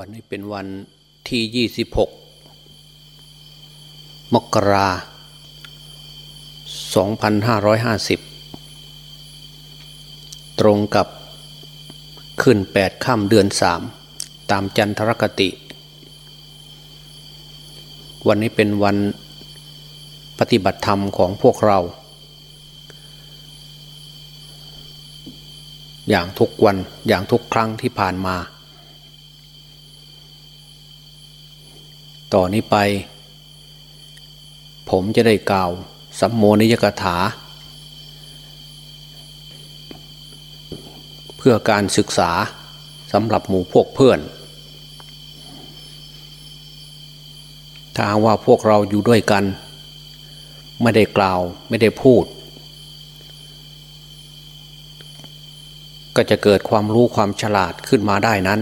วันนี้เป็นวันที่ 26 มกรา2550ตรงกับขึ้น8ค่ำเดือน3ตามจันทรคติ วันนี้เป็นวันปฏิบัติธรรมของพวกเรา อย่างทุกวันอย่างทุกครั้งที่ผ่านมา ต่อนนี้ไป ผมจะได้กล่าวสัมโมนิยกถา เพื่อการศึกษาสำหรับหมู่พวกเพื่อน ถ้าว่าพวกเราอยู่ด้วยกัน ไม่ได้กล่าวไม่ได้พูด ก็จะเกิดความรู้ความฉลาดขึ้นมาได้นั้น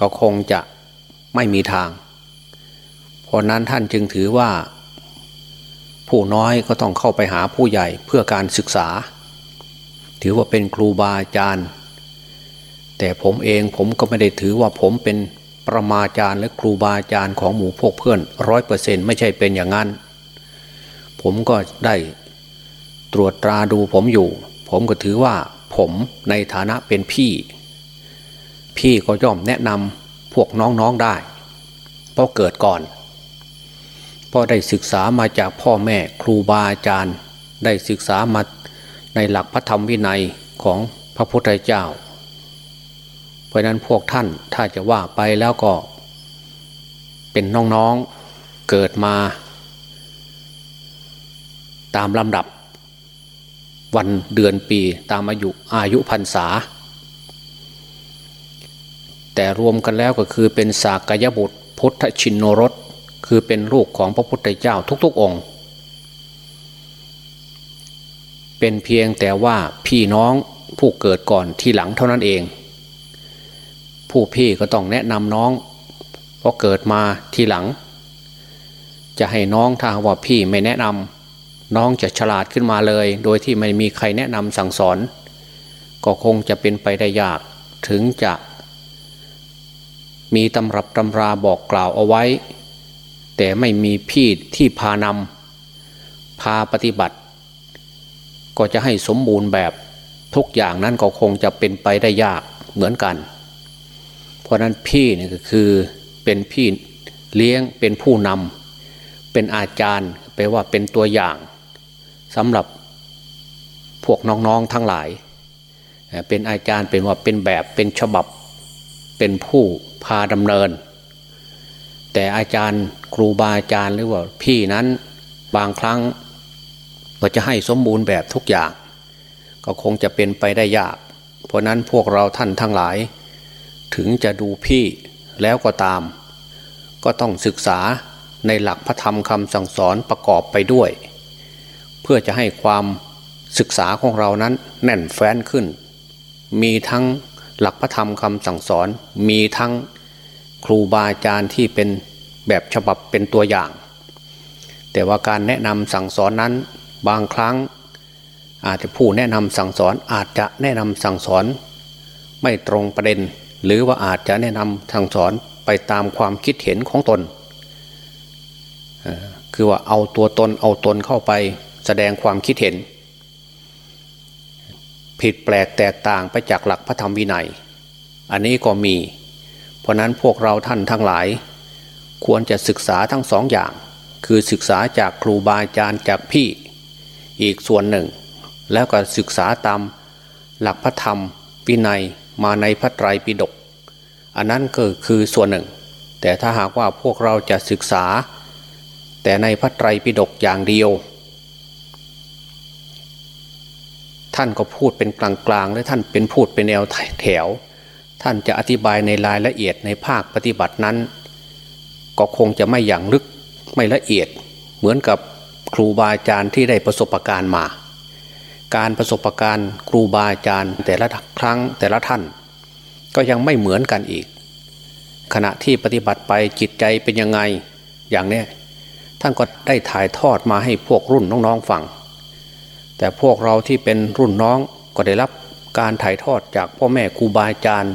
ก็คงจะ ไม่มีทาง เพราะนั้นท่านจึงถือว่า ผู้น้อยก็ต้องเข้าไปหาผู้ใหญ่เพื่อการศึกษา ถือว่าเป็นครูบาอาจารย์ แต่ผมเองผมก็ไม่ได้ถือว่าผมเป็นประมาจารย์และครูบาอาจารย์ของหมู่พวกเพื่อนร้อยเปอร์เซ็นไม่ใช่เป็นอย่างนั้น ผมก็ได้ตรวจตราดูผมอยู่ ผมก็ถือว่าผมในฐานะเป็นพี่ พี่ก็ย่อมแนะนำ วกน้องๆได้ เพราะเกิดก่อนเพราะได้ศึกษามาจากพ่อแม่ครูบาอาจารย์ ได้ศึกษามาในหลักพระธรรมวินัยของพระพุทธเจ้า เพราะนั้นพวกท่านถ้าจะว่าไปแล้วก็เป็นน้องๆเกิดมา ตามลำดับวันเดือนปีตามอายุอายุพรรษา แต่รวมกันแล้วก็คือเป็นสากยบุตรพุทธชินโนรสคือเป็นลูกของพระพุทธเจ้าทุกๆองค์ เป็นเพียงแต่ว่าพี่น้องผู้เกิดก่อนที่หลังเท่านั้นเอง ผู้พี่ก็ต้องแนะนำน้องเพราะเกิดมาทีหลัง จะให้น้องทางว่าพี่ไม่แนะนำน้องจะฉลาดขึ้นมาเลย โดยที่ไม่มีใครแนะนำสั่งสอน ก็คงจะเป็นไปได้ยากถึงจะ มีตำรับตำราบอกกล่าวเอาไว้ แต่ไม่มีพี่ที่พานำพาปฏิบัติ ก็จะให้สมบูรณ์แบบทุกอย่างนั้นก็คงจะเป็นไปได้ยากเหมือนกัน เพราะนั้นพี่นี่ก็คือเป็นพี่เลี้ยงเป็นผู้นำเป็นอาจารย์แปลว่าเป็นตัวอย่างสำหรับพวกน้องๆทั้งหลาย เป็นอาจารย์เป็นว่าเป็นแบบเป็นฉบับ เป็นผู้พาดำเนิน แต่อาจารย์ครูบาอาจารย์หรือว่าพี่นั้นบางครั้งก็จะให้สมบูรณ์แบบทุกอย่าง ก็คงจะเป็นไปได้ยาก เพราะนั้นพวกเราท่านทั้งหลาย ถึงจะดูพี่แล้วก็ตาม ก็ต้องศึกษาในหลักพระธรรมคำสั่งสอนประกอบไปด้วย เพื่อจะให้ความศึกษาของเรานั้นแน่นแฟ้นขึ้น มีทั้ง หลักพระธรรมคำสั่งสอนมีทั้งครูบาอาจารย์ที่เป็นแบบฉบับเป็นตัวอย่าง แต่ว่าการแนะนำสั่งสอนนั้นบางครั้ง อาจจะผู้แนะนำสั่งสอนอาจจะแนะนำสั่งสอน ไม่ตรงประเด็น หรือว่าอาจจะแนะนำสั่งสอนไปตามความคิดเห็นของตน คือว่าเอาตัวตนเอาตนเข้าไปแสดงความคิดเห็น ผิดแปลกแตกต่างไปจากหลักพระธรรมวินัย อันนี้ก็มี เพราะนั้นพวกเราท่านทั้งหลาย ควรจะศึกษาทั้งสองอย่าง คือศึกษาจากครูบาอาจารย์จากพี่ อีกส่วนหนึ่ง แล้วก็ศึกษาตามหลักพระธรรมวินัยมาในพระไตรปิฎกอันนั้นก็คือส่วนหนึ่ง แต่ถ้าหากว่าพวกเราจะศึกษา แต่ในพระไตรปิฎกอย่างเดียว ท่านก็พูดเป็นกลางๆ และท่านเป็นพูดเป็นแนวแถว ท่านจะอธิบายในรายละเอียดในภาคปฏิบัตินั้น ก็คงจะไม่อย่างลึกไม่ละเอียด เหมือนกับครูบาอาจารย์ที่ได้ประสบการณ์มา การประสบการณ์ครูบาอาจารย์แต่ละครั้งแต่ละท่าน ก็ยังไม่เหมือนกันอีก ขณะที่ปฏิบัติไปจิตใจเป็นยังไงอย่างนี้ท่านก็ได้ถ่ายทอดมาให้พวกรุ่นน้องๆฟัง แต่พวกเราที่เป็นรุ่นน้องก็ได้รับการถ่ายทอดจากพ่อแม่ครูบาอาจารย์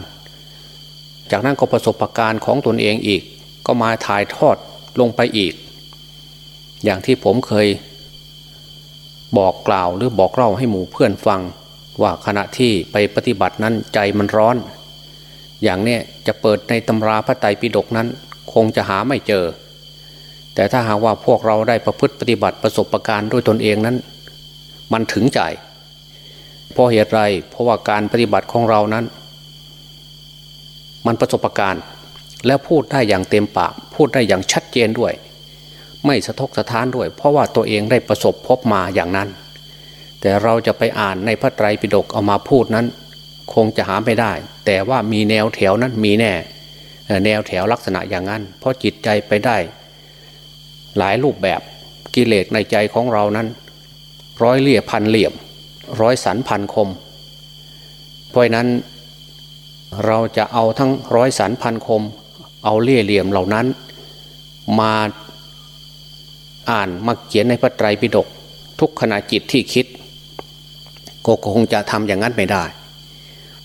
จากนั้นก็ประสบะการณ์ของตนเองอีก ก็มาถ่ายทอดลงไปอีก อย่างที่ผมเคย บอกกล่าวหรือบอกเล่าให้หมู่เพื่อนฟัง ว่าขณะที่ไปปฏิบัตินั้นใจมันร้อน อย่างเนี้ยจะเปิดในตำราพระไตรปิฎกนั้น คงจะหาไม่เจอ แต่ถ้าหากว่าพวกเราได้ประพฤติปฏิบัติประสบะการณ์ด้วยตนเองนั้น มันถึงใจ เพราะเหตุไร เพราะว่าการปฏิบัติของเรานั้น มันประสบการณ์แล้วพูดได้อย่างเต็มปาก พูดได้อย่างชัดเจนด้วย ไม่สะทกสะท้านด้วย เพราะว่าตัวเองได้ประสบพบมาอย่างนั้น แต่เราจะไปอ่านในพระไตรปิฎกเอามาพูดนั้น คงจะหาไม่ได้ แต่ว่ามีแนวแถวนั้นมีแน่ แนวแถวลักษณะอย่างนั้น เพราะจิตใจไปได้ หลายรูปแบบกิเลสในใจของเรานั้น ร้อยเลี่ยพันเหลี่ยม ร้อยสันพันคม เพราะนั้นเราจะเอาทั้งร้อยสันพันคม เอาเลี่ยเหลี่ยมเหล่านั้น มาอ่านมาเขียนในพระไตรปิฎกทุกขณะจิตที่คิดก็คงจะทำอย่างนั้นไม่ได้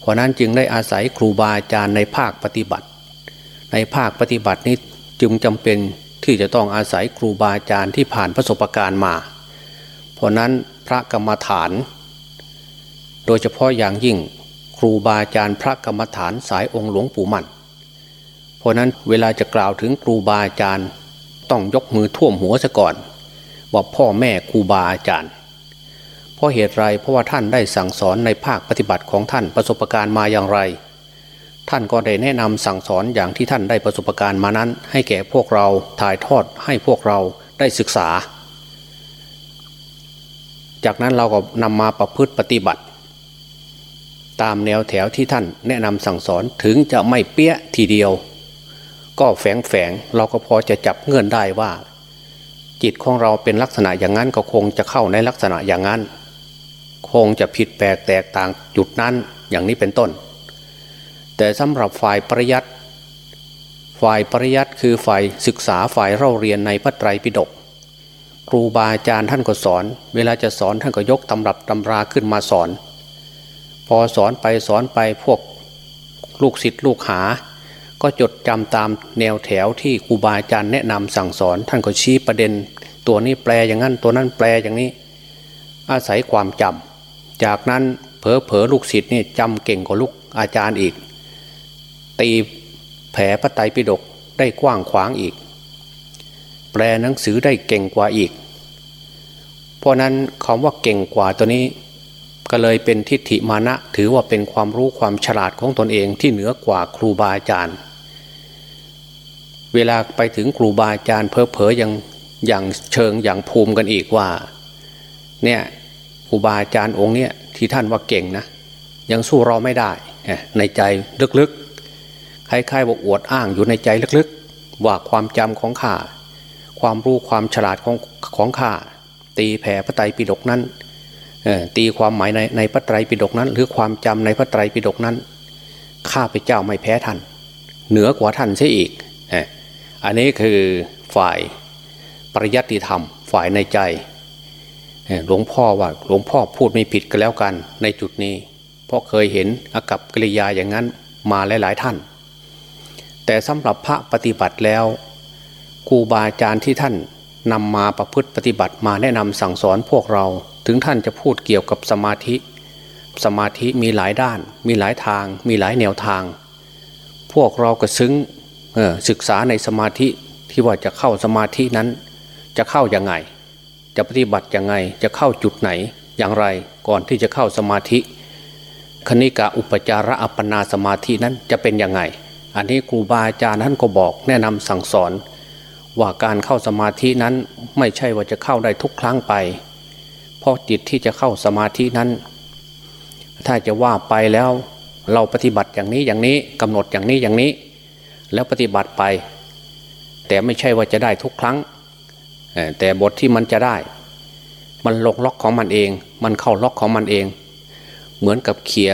เพราะนั้นจึงได้อาศัยครูบาอาจารย์ในภาคปฏิบัติ ในภาคปฏิบัตินี้จึงจำเป็นที่จะต้องอาศัยครูบาอาจารย์ที่ผ่านประสบการณ์มา เพราะนั้นพระกรรมฐาน โดยเฉพาะอย่างยิ่งครูบาอาจารย์พระกรรมฐานสายองค์หลวงปู่มั่นเพราะนั้นเวลาจะกล่าวถึงครูบาอาจารย์ต้องยกมือท่วมหัวซะก่อนว่าพ่อแม่ครูบาอาจารย์เพราะเหตุไรเพราะว่าท่านได้สั่งสอนในภาคปฏิบัติของท่านประสบการณ์มาอย่างไร ท่านก็ได้แนะนำสั่งสอนอย่างที่ท่านได้ประสบการณ์มานั้น ให้แก่พวกเราถ่ายทอดให้พวกเราได้ศึกษา จากนั้นเราก็นำมาประพฤติปฏิบัติ ตามแนวแถวที่ท่านแนะนำสั่งสอนถึงจะไม่เปี้ยทีเดียว ก็แฝงแฝงเราก็พอจะจับเงื่อนได้ว่า จิตของเราเป็นลักษณะอย่างนั้นก็คงจะเข้าในลักษณะอย่างนั้น คงจะผิดแปลกแตกต่างจุดนั้นอย่างนี้เป็นต้น แต่สำหรับฝ่ายปริยัติฝ่ายปริยัติคือฝ่ายศึกษาฝ่ายเราเรียนในพระไตรปิฎก ครูบาอาจารย์ท่านก็สอน เวลาจะสอนท่านก็ยกตำรับตำราขึ้นมาสอน พอสอนไปสอนไปพวกลูกศิษย์ลูกหา ก็จดจำตามแนวแถวที่ครูบาอาจารย์แนะนำสั่งสอน ท่านก็ชี้ประเด็น ตัวนี้แปลอย่างนั้นตัวนั้นแปลอย่างนี้ อาศัยความจำจากนั้นเผลอเผลอลูกศิษย์นี่จำเก่งกว่าลูกอาจารย์อีก ตีแผลพระไตรปิฎกได้กว้างขวางอีก แปลหนังสือได้เก่งกว่าอีก เพราะนั้นคำว่าเก่งกว่าตัวนี้ ก็เลยเป็นทิฏฐิมานะ ถือว่าเป็นความรู้ความฉลาดของตนเองที่เหนือกว่าครูบาอาจารย์ เวลาไปถึงครูบาอาจารย์เพอเพอยังอย่างเชิงอย่างภูมิกันอีกว่าเนี่ยครูบาอาจารย์องค์เนี่ยที่ท่านว่าเก่งนะ ยังสู้เราไม่ได้ในใจลึกๆคล้ายๆว่าอวดอ้างอยู่ในใจลึกๆ ว่าความจำของข้า ความรู้ความฉลาดของของข้าตีแผ่พระไตรปิฎกนั้นตีความหมายในในพระไตรปิฎกนั้น หรือความจำในพระไตรปิฎกนั้นข้าพเจ้าไม่แพ้ท่าน เหนือกว่าท่านเสียอีก อันนี้คือฝ่ายปริยัติธรรม ฝ่ายในใจหลวงพ่อว่าหลวงพ่อพูดไม่ผิดกันแล้วกันในจุดนี้ เพราะเคยเห็นอากับกิริยาอย่างนั้นมาหลาย ๆ ท่าน แต่สำหรับพระปฏิบัติแล้ว ครูบาอาจารย์ที่ท่านนำมาประพฤติปฏิบัติมาแนะนำสั่งสอนพวกเรา ถึงท่านจะพูดเกี่ยวกับสมาธิ สมาธิมีหลายด้าน มีหลายทาง มีหลายแนวทาง พวกเราก็ซึ้งศึกษาในสมาธิที่ว่าจะเข้าสมาธินั้น จะเข้ายังไง จะปฏิบัติยังไง จะเข้าจุดไหนอย่างไรก่อนที่จะเข้าสมาธิ คณิกาอุปจาระอัปปนาสมาธินั้นจะเป็นยังไง อันนี้ครูบาอาจารย์ท่านก็บอกแนะนำสั่งสอน ว่าการเข้าสมาธินั้นไม่ใช่ว่าจะเข้าได้ทุกครั้งไป เพราะจิตที่จะเข้าสมาธินั้น ถ้าจะว่าไปแล้วเราปฏิบัติอย่างนี้อย่างนี้กำหนดอย่างนี้อย่างนี้ แล้วปฏิบัติไป แต่ไม่ใช่ว่าจะได้ทุกครั้ง แต่บทที่มันจะได้ มันลงล็อกของมันเอง มันเข้าล็อกของมันเอง เหมือนกับเขี่ย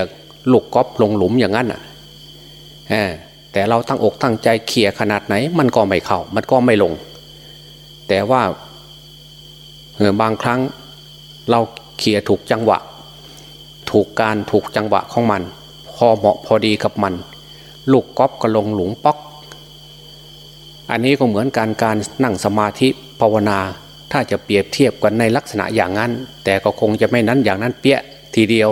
ลูกก๊อปลงหลุมอย่างนั้นอะ แต่เราตั้งอกตั้งใจเขี่ยขนาดไหน มันก็ไม่เข้า มันก็ไม่ลง แต่ว่าบางครั้งเราเขี่ยถูกจังหวะ ถูกการถูกจังหวะของมัน พอเหมาะพอดีกับมัน ลูกก๊อปก็ลงหลุมป๊อก อันนี้ก็เหมือนการการนั่งสมาธิภาวนา ถ้าจะเปรียบเทียบกันในลักษณะอย่างนั้น แต่ก็คงจะไม่นั้นอย่างนั้นเปี้ยทีเดียว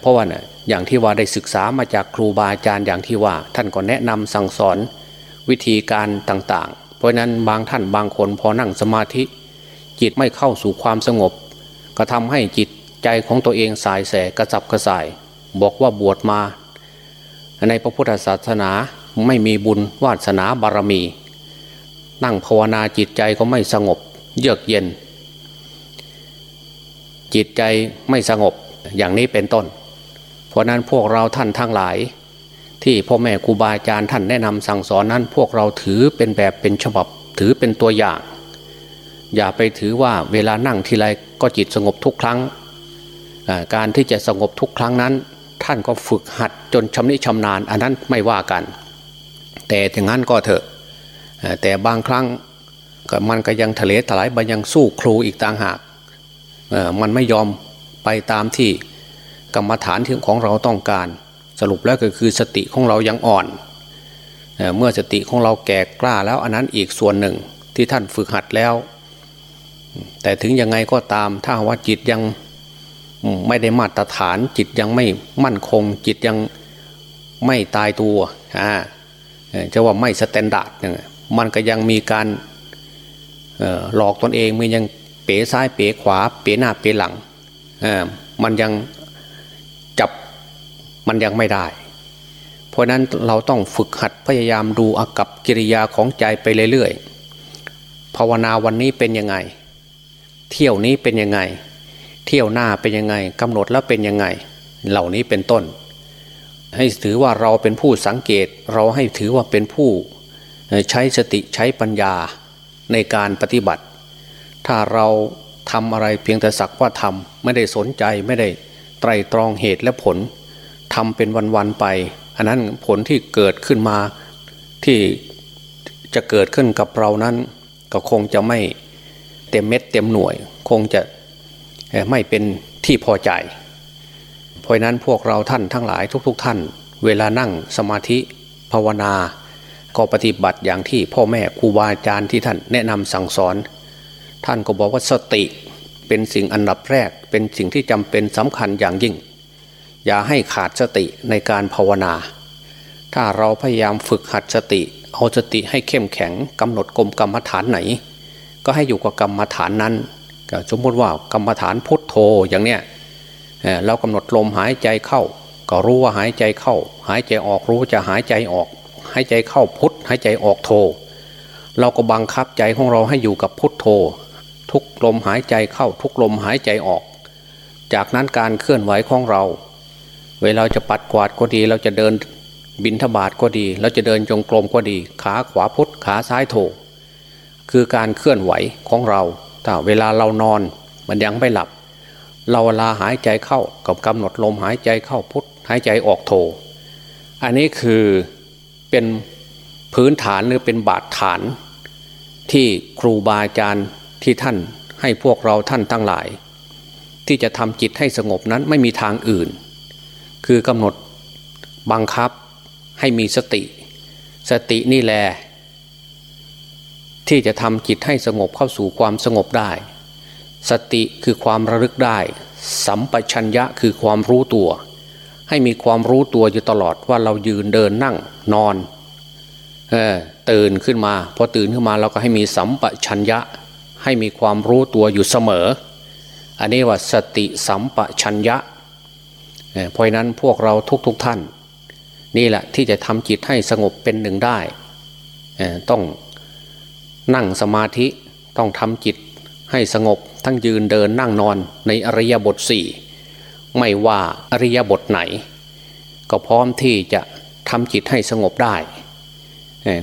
เพราะว่าเนี่ย อย่างที่ว่าได้ศึกษามาจากครูบาอาจารย์อย่างที่ว่า ท่านก็แนะนำสั่งสอนวิธีการต่างๆ เพราะนั้นบางท่านบางคนพอนั่งสมาธิ จิตไม่เข้าสู่ความสงบ ก็ทำให้จิตใจของตัวเองสายแสกระจับกระส่าย บอกว่าบวชมา ในพระพุทธศาสนาไม่มีบุญวาสนาบารมี นั่งภาวนาจิตใจก็ไม่สงบ เยือกเย็น จิตใจไม่สงบอย่างนี้เป็นต้น ราะนั้นพวกเราท่านทั้งหลาย ที่พ่อแม่ครูบาอาจารย์ท่านแนะนำสั่งสอนนั้น พวกเราถือเป็นแบบเป็นฉบับถือเป็นตัวอย่าง อย่าไปถือว่าเวลานั่งทีไรก็จิตสงบทุกครั้ง การที่จะสงบทุกครั้งนั้น ท่านก็ฝึกหัดจนชำนิชำนาญอันนั้นไม่ว่ากัน แต่ถึงนั้นก็เถอะแต่บางครั้งมันก็ยังทะเลถลายมันยังสู้ครูอีกต่างหากมันไม่ยอมไปตามที่ กรรมฐานที่ของเราต้องการ สรุปแล้วก็คือสติของเรายังอ่อน เมื่อสติของเราแก่กล้าแล้วอันนั้นอีกส่วนหนึ่งที่ท่านฝึกหัดแล้ว แต่ถึงยังไงก็ตามถ้าว่าจิตยังไม่ได้มาตรฐาน จิตยังไม่มั่นคง จิตยังไม่ตายตัวอ่าจะว่าไม่ standard มันก็ยังมีการหลอกตนเองมันยังเป๋ซ้ายเป๋ขวา เป๋หน้าเป๋หลังมันยัง มันยังไม่ได้ เพราะนั้นเราต้องฝึกหัดพยายามดูอากับกิริยาของใจไปเรื่อยๆภาวนาวันนี้เป็นยังไง เที่ยวนี้เป็นยังไง เที่ยวหน้าเป็นยังไงกำหนดแล้วเป็นยังไง เหล่านี้เป็นต้น ให้ถือว่าเราเป็นผู้สังเกตเราให้ถือว่าเป็นผู้ใช้สติใช้ปัญญาในการปฏิบัติ ถ้าเราทำอะไรเพียงแต่สักว่าทำไม่ได้สนใจไม่ได้ไตรตรองเหตุและผล ทำเป็นวันๆไป อันนั้นผลที่เกิดขึ้นมาที่จะเกิดขึ้นกับเรานั้น ก็คงจะไม่เต็มเม็ดเต็มหน่วย คงจะไม่เป็นที่พอใจ เพราะนั้นพวกเราท่านทั้งหลายทุกๆทท่าน เวลานั่งสมาธิภาวนา ก็ปฏิบัติอย่างที่พ่อแม่ครูบาอาจารย์ที่ท่านแนะนำสั่งสอน ท่านก็บอกว่าสติเป็นสิ่งอันดับแรกเป็นสิ่งที่จำเป็นสำคัญอย่างยิ่ง อย่าให้ขาดสติในการภาวนา ถ้าเราพยายามฝึกหัดสติ เอาสติให้เข้มแข็งกำหนดกลมกรรมฐานไหน ก็ให้อยู่กับกรรมฐานนั้นสมมติว่ากรรมฐานพุทโธอย่างเนี้ยเรากำหนดลมหายใจเข้า ก็รู้ว่าหายใจเข้า หายใจออกรู้จะหายใจออก หายใจเข้าพุทหายใจออกโธเราก็บังคับใจของเราให้อยู่กับพุทโธ ทุกลมหายใจเข้าทุกลมหายใจออก จากนั้นการเคลื่อนไหวของเรา เวลาจะปัดกวาดก็ดี เราจะเดินบินทบาทก็ดี เราจะเดินจงกรมก็ดี ขาขวาพุทธขาซ้ายโถ คือการเคลื่อนไหวของเรา ถ้าเวลาเรานอนมันยังไม่หลับ เราเวลาหายใจเข้ากับกำหนดลมหายใจเข้าพุทธหายใจออกโถ อันนี้คือเป็นพื้นฐานหรือเป็นบาดฐานที่ครูบาอาจารย์ที่ท่านให้พวกเราท่านทั้งหลาย ที่จะทำจิตให้สงบนั้นไม่มีทางอื่น คือกำหนดบังคับให้มีสติ สตินี่แหละที่จะทำจิตให้สงบเข้าสู่ความสงบได้ สติคือความระลึกได้ สัมปชัญญะคือความรู้ตัว ให้มีความรู้ตัวอยู่ตลอดว่าเรายืนเดินนั่งนอนออตื่นขึ้นมาพอตื่นขึ้นมาเราก็ให้มีสัมปชัญญะ ให้มีความรู้ตัวอยู่เสมอ อันนี้ว่าสติสัมปชัญญะ เพราะนั้นพวกเราทุกๆทท่าน นี่แหละที่จะทำจิตให้สงบเป็นหนึ่งได้ ต้องนั่งสมาธิต้องทำจิตให้สงบทั้งยืนเดินนั่งนอนในอริยบทสี่ไม่ว่าอริยบทไหน ก็พร้อมที่จะทำจิตให้สงบได้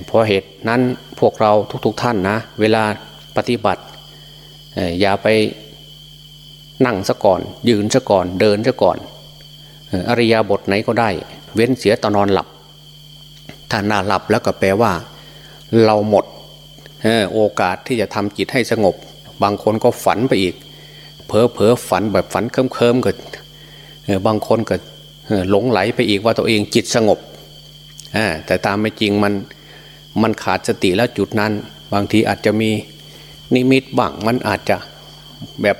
เพราะเหตุนั้นพวกเราทุกๆทท่านนะ เวลาปฏิบัติ อย่าไปนั่งซะก่อน ยืนซะก่อนเดินซะก่อน อริยาบทไหนก็ได้ เว้นเสียตอนนอนหลับ ถ้านาหลับแล้วก็แปลว่า เราหมดโอกาสที่จะทำจิตให้สงบ บางคนก็ฝันไปอีกเผลอเผลอฝันแบบฝันเคิมเคิมก็บางคนก็หลงไหลไปอีกว่าตัวเองจิตสงบแต่ตามไม่จริงมันมันขาดสติแล้วจุดนั้น บางทีอาจจะมีนิมิตบ้างมันอาจจะแบบ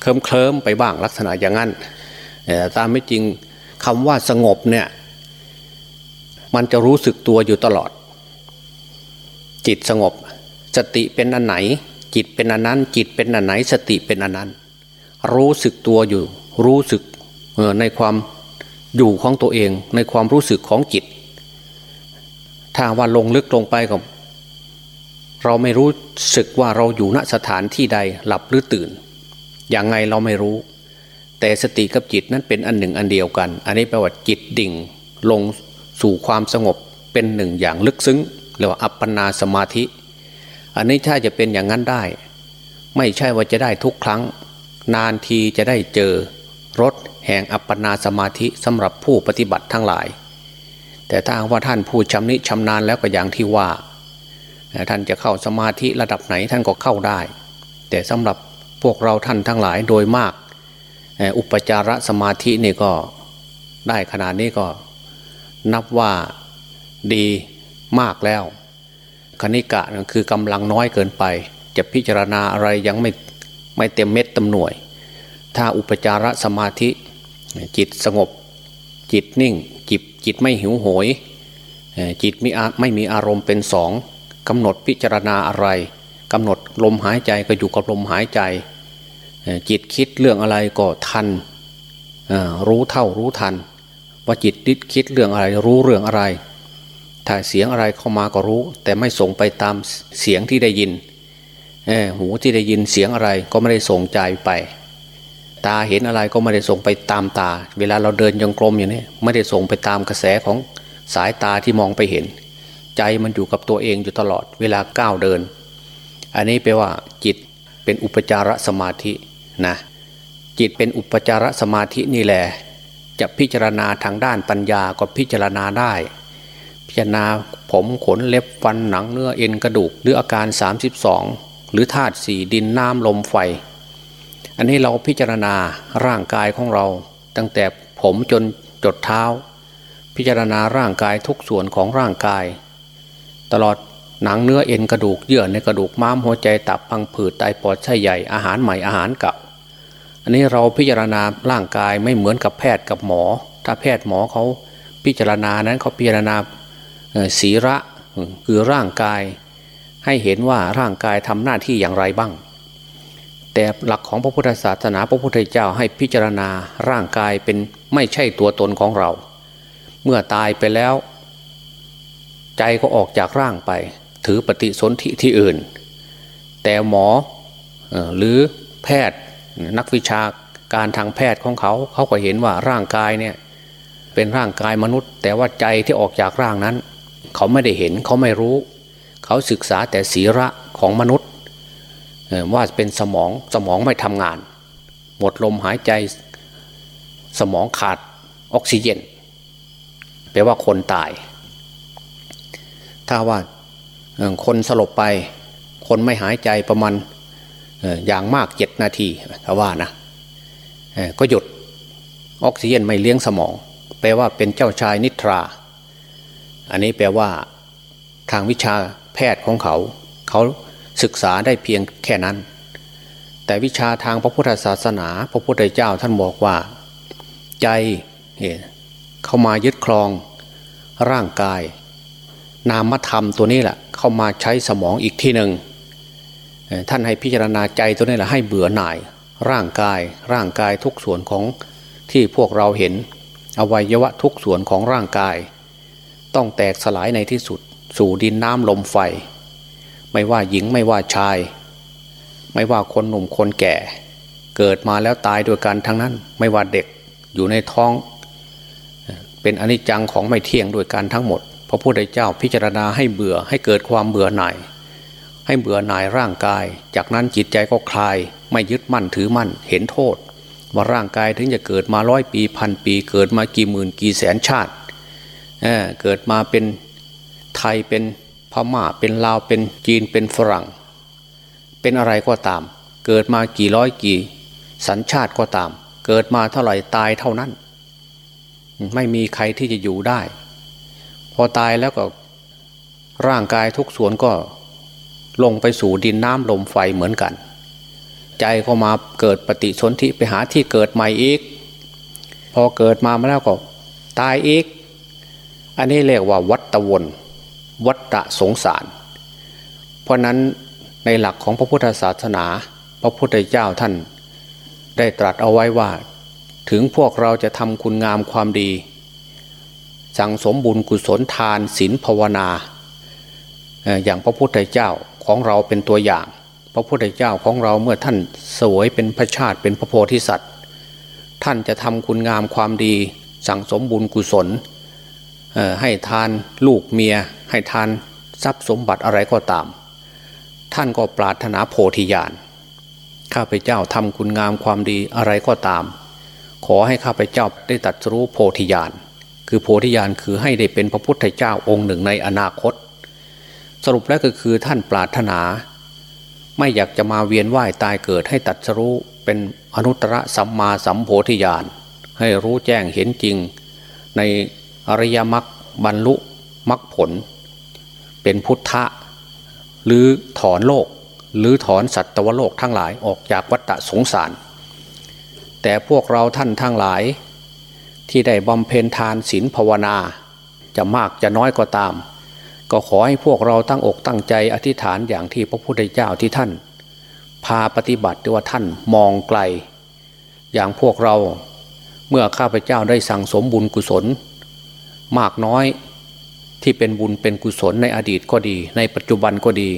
เคลิ้มเคลิมไปบ้างลักษณะอย่างนั้น แต่ตามไม่จริงคำว่าสงบเนี่ย มันจะรู้สึกตัวอยู่ตลอด จิตสงบ สติเป็นอันไหน จิตเป็นอันนั้น จิตเป็นอันไหน สติเป็นอันนั้น รู้สึกตัวอยู่ รู้สึกในความอยู่ของตัวเอง ในความรู้สึกของจิต ถ้าว่าลงลึกลงไปกับเราไม่รู้สึกว่าเราอยู่ณสถานที่ใดหลับหรือตื่น อย่างไงเราไม่รู้ แต่สติกับจิตนั้นเป็นอันหนึ่งอันเดียวกัน อันนี้แปลว่าจิตดิ่งลงสู่ความสงบเป็นหนึ่งอย่างลึกซึ้งเรียกว่าอัปปนาสมาธิ อันนี้ถ้าจะเป็นอย่างนั้นได้ ไม่ใช่ว่าจะได้ทุกครั้ง นานทีจะได้เจอรถแห่งอัปปนาสมาธิสำหรับผู้ปฏิบัติทั้งหลาย แต่ถ้าว่าท่านผู้ชำนิชำนาญแล้วก็อย่างที่ว่า ท่านจะเข้าสมาธิระดับไหนท่านก็เข้าได้ แต่สำหรับพวกเราท่านทั้งหลายโดยมาก อุปจารสมาธินี่ก็ได้ขนาดนี้ก็นับว่าดีมากแล้ว คณิกะคือกำลังน้อยเกินไป จะพิจารณาอะไรยังไม่ไม่เต็มเม็ดตำหน่วย ถ้าอุปจารสมาธิ จิตสงบ จิตนิ่ง จิตจิตไม่หิวโหย จิตไม่ไม่มีอารมณ์เป็นสองกำหนดพิจารณาอะไรกำหนดลมหายใจก็อยู่กับลมหายใจ จิตคิดเรื่องอะไรก็ทันรู้เท่ารู้ทัน ว่าจิตดิคิดเรื่องอะไร รู้เรื่องอะไร ถ้าเสียงอะไรเข้ามาก็รู้ แต่ไม่ส่งไปตามเสียงที่ได้ยินหูที่ได้ยินเสียงอะไรก็ไม่ได้ส่งใจไป ตาเห็นอะไรก็ไม่ได้ส่งไปตามตา เวลาเราเดินยังกลมอย่างนี้ไม่ได้ส่งไปตามกระแสของสายตาที่มองไปเห็น ใจมันอยู่กับตัวเองอยู่ตลอดเวลาก้าวเดิน อันนี้แปลว่าจิตเป็นอุปจารสมาธิ นะจิตเป็นอุปจารสมาธินี่แหละจะพิจารณาทางด้านปัญญาก็พิจารณาได้ พิจารณาผมขนเล็บฟันหนังเนื้อเอ็นกระดูกหรืออาการ 32 หรือธาตุสี่ดินน้ำลมไฟ อันนี้เราพิจารณาร่างกายของเรา ตั้งแต่ผมจนจดเท้า พิจารณาร่างกายทุกส่วนของร่างกาย ตลอดหนังเนื้อเอ็นกระดูกเยื่อในกระดูกม้ามหัวใจตับพังผืดไตปอดไส้ใหญ่อาหารใหม่อาหารเก่า อันนี้เราพิจารณาร่างกายไม่เหมือนกับแพทย์กับหมอ ถ้าแพทย์หมอเขาพิจารณานั้นเขาพิจารณาศีระคือร่างกาย ให้เห็นว่าร่างกายทำหน้าที่อย่างไรบ้าง แต่หลักของพระพุทธศาสนาพระพุทธเจ้าให้พิจารณาร่างกายเป็นไม่ใช่ตัวตนของเรา เมื่อตายไปแล้ว ใจก็ออกจากร่างไป ถือปฏิสนธิที่อื่น แต่หมอหรือแพทย์ นักวิชาการทางแพทย์ของเขาเขาก็เห็นว่าร่างกายเนี่ยเป็นร่างกายมนุษย์ แต่ว่าใจที่ออกจากร่างนั้น เขาไม่ได้เห็นเขาไม่รู้ เขาศึกษาแต่ศีระของมนุษย์ว่าเป็นสมองสมองไม่ทำงาน หมดลมหายใจสมองขาดออกซิเจนแปลว่าคนตาย ถ้าว่าคนสลบไป คนไม่หายใจประมาณ อย่างมากเจ็ดนาทีถ้าว่านะก็หยุดออกซิเจนไม่เลี้ยงสมอง แปลว่าเป็นเจ้าชายนิทรา อันนี้แปลว่าทางวิชาแพทย์ของเขา เขาศึกษาได้เพียงแค่นั้น แต่วิชาทางพระพุทธศาสนา พระพุทธเจ้าท่านบอกว่า ใจเข้ามายึดครองร่างกาย นามธรรมตัวนี้แหละเข้ามาใช้สมองอีกที่หนึ่ง ท่านให้พิจารณาใจตัวนี้แหละให้เบื่อหน่าย ร่างกายร่างกายทุกส่วนของที่พวกเราเห็น อวัยวะทุกส่วนของร่างกาย ต้องแตกสลายในที่สุด สู่ดินน้ำลมไฟ ไม่ว่าหญิงไม่ว่าชาย ไม่ว่าคนหนุ่มคนแก่ เกิดมาแล้วตายโดยกันทั้งนั้น ไม่ว่าเด็กอยู่ในท้อง เป็นอนิจจังของไม่เที่ยงโดยการทั้งหมดพระพุทธเจ้าพิจารณาให้เบื่อให้เกิดความเบื่อหน่าย ให้เบื่อหน่ายร่างกาย จากนั้นจิตใจก็คลาย ไม่ยึดมั่นถือมั่น เห็นโทษ ว่าร่างกายถึงจะเกิดมาร้อยปีพันปีเกิดมากี่หมื่นกี่แสนชาติเเกิดมาเป็นไทยเป็นพม่าเป็นลาวเป็นจีนเป็นฝรั่ง เป็นอะไรก็ตาม เกิดมากี่ร้อยกี่ สัญชาติก็ตาม เกิดมาเท่าไหร่ตายเท่านั้น ไม่มีใครที่จะอยู่ได้ พอตายแล้วก็ร่างกายทุกส่วนก็ ลงไปสู่ดินน้ำลมไฟเหมือนกัน ใจก็มาเกิดปฏิสนธิไปหาที่เกิดใหม่อีก พอเกิดมามาแล้วก็ตายอีก อันนี้เรียกว่าวัตวน วัตะสงสาร เพราะนั้นในหลักของพระพุทธศาสนา พระพุทธเจ้าท่าน ได้ตรัสเอาไว้ว่า ถึงพวกเราจะทำคุณงามความดี สั่งสมบุญกุศลทานศีลภาวนา อย่างพระพุทธเจ้าของเราเป็นตัวอย่าง พระพุทธเจ้าของเราเมื่อท่านสวยเป็นพระชาติเป็นพระโพธิสัตว์ ท่านจะทำคุณงามความดี สั่งสมบุญกุศลให้ทานลูกเมีย ให้ทานทรัพย์สมบัติอะไรก็ตาม ท่านก็ปรารถนาโพธิญาณข้าพเจ้าทำคุณงามความดีอะไรก็ตาม ขอให้ข้าพเจ้าได้ตัดรู้โพธิญาณคือโพธิญาณคือให้ได้เป็นพระพุทธเจ้าองค์หนึ่งในอนาคต สรุปแล้วก็คือท่านปรารถนา ไม่อยากจะมาเวียนว่ายตายเกิดให้ตัดรู้เป็นอนุตตรสัมมาสัมโพธิญาณให้รู้แจ้งเห็นจริง ในอริยมรรคบรรลุมรรคผล เป็นพุทธะหรือถอนโลก หรือถอนสัตวโลกทั้งหลายออกจากวัฏสงสาร แต่พวกเราท่านทั้งหลาย ที่ได้บำเพ็ญทานศีลภาวนา จะมากจะน้อยก็ตาม ก็ขอให้พวกเราตั้งอกตั้งใจอธิษฐานอย่างที่พระพุทธเจ้าที่ท่าน พาปฏิบัติว่าท่านมองไกล อย่างพวกเราเมื่อข้าพเจ้าได้สั่งสมบุญกุศล มากน้อยที่เป็นบุญเป็นกุศลในอดีตก็ดี ในปัจจุบันก็ดี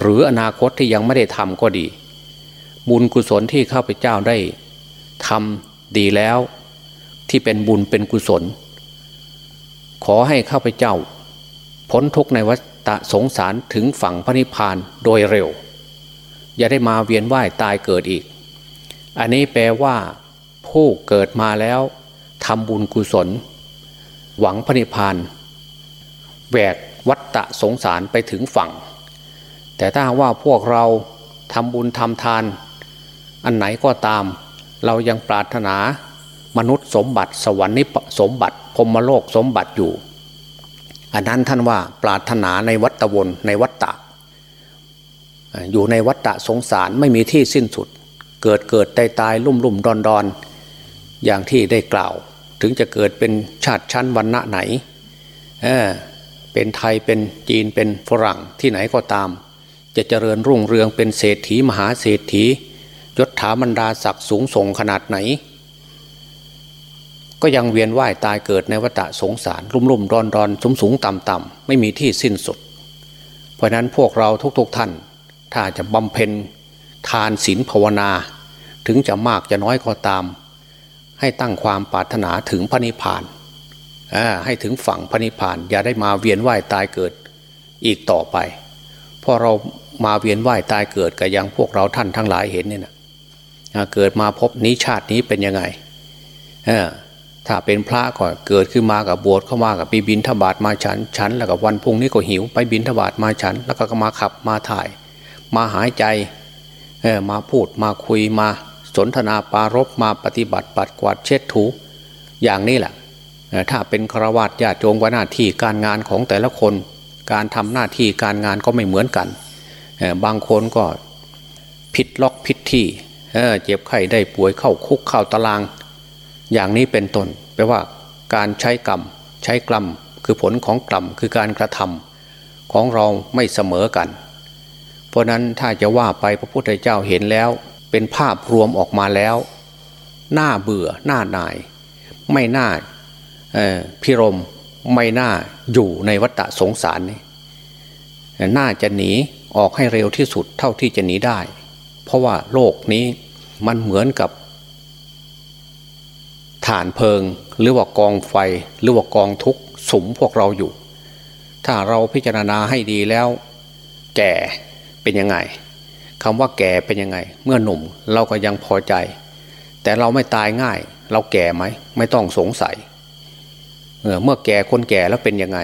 หรืออนาคตที่ยังไม่ได้ทำก็ดี บุญกุศลที่ข้าพเจ้าได้ทำดีแล้ว ที่เป็นบุญเป็นกุศล ขอให้ข้าพเจ้า พ้นทุกในวัฏสงสารถึงฝั่งพระนิพพานโดยเร็ว อย่าได้มาเวียนว่ายตายเกิดอีก อันนี้แปลว่า ผู้เกิดมาแล้วทำบุญกุศล หวังพระนิพพานแหวกวัฏสงสารไปถึงฝั่ง แต่ถ้าว่าพวกเราทำบุญทำทาน อันไหนก็ตาม เรายังปรารถนามนุษย์สมบัติสวรรค์นิพสมบัติพรมโลกสมบัติอยู่ อันนั้นท่านว่าปรารถนาในวัฏวนในวัฏฏะอยู่ในวัฏฏะสงสารไม่มีที่สิ้นสุด เกิดเกิดตายตายลุ่มลุ่มดอนดอนอย่างที่ได้กล่าว ถึงจะเกิดเป็นชาติชั้นวันณะไหนเออเป็นไทยเป็นจีนเป็นฝรั่งที่ไหนก็ตาม จะเจริญรุ่งเรืองเป็นเศรษฐีมหาเศรษฐียศถาบรรดาศักดิ์สูงส่งขนาดไหน ก็ยังเวียนว่ายตายเกิดในวัฏสงสาร รุ่มรุ่มรอนรอนสูงสูงต่ำต่ำไม่มีที่สิ้นสุด เพราะนั้นพวกเราทุกๆทท่าน ถ้าจะบำเพ็ญทานศีลภาวนา ถึงจะมากจะน้อยก็ตาม ให้ตั้งความปรารถนาถึงพระนิพพานให้ถึงฝั่งพระนิพพาน อย่าได้มาเวียนว่ายตายเกิดอีกต่อไปพอเรามาเวียนว่ายตายเกิดกับยังพวกเราท่านทั้งหลายเห็นเนี่ยนะเกิดมาพบนี้ชาตินี้เป็นยังไง ถ้าเป็นพระก็เกิดขึ้นมากับบวชเข้ามากับไปบินทบาทมาฉันฉันแล้วกับวันพุ่งนี้ก็หิว ไปบินทบาทมาฉัน แล้วก็มาขับมาถ่าย มาหายใจเออมาพูดมาคุยมาสนทนาปารบมาปฏิบัติปัดกวาดเช็ดถู อย่างนี้แหละถ้าเป็นฆรวาสญาติโยมว่าหน้าที่การงานของแต่ละคน การทำหน้าที่การงานก็ไม่เหมือนกันบางคนก็ผิดล็อกผิดที่เจ็บไข้ได้ป่วยเข้าคุกเข้าตาราง อย่างนี้เป็นต้นแปลว่าการใช้กรรม ใช้กรรมคือผลของกรรมคือการกระทำของเราไม่เสมอกัน เพราะนั้นถ้าจะว่าไปพระพุทธเจ้าเห็นแล้ว เป็นภาพรวมออกมาแล้วหน้าเบื่อหน้าหน่าย ไม่น่าพิรมไม่น่าอยู่ในวัฏสงสารนี่น่าจะหนีออกให้เร็วที่สุดเท่าที่จะหนีได้ เพราะว่าโลกนี้มันเหมือนกับ ฐานเพลิง หรือว่ากองไฟ หรือว่ากองทุกสมพวกเราอยู่ ถ้าเราพิจารณาให้ดีแล้ว แก่เป็นยังไงคำว่าแก่เป็นยังไง เมื่อหนุ่มเราก็ยังพอใจ แต่เราไม่ตายง่าย เราแก่ไหมไม่ต้องสงสัยเมื่อแก่คนแก่แล้วเป็นยังไง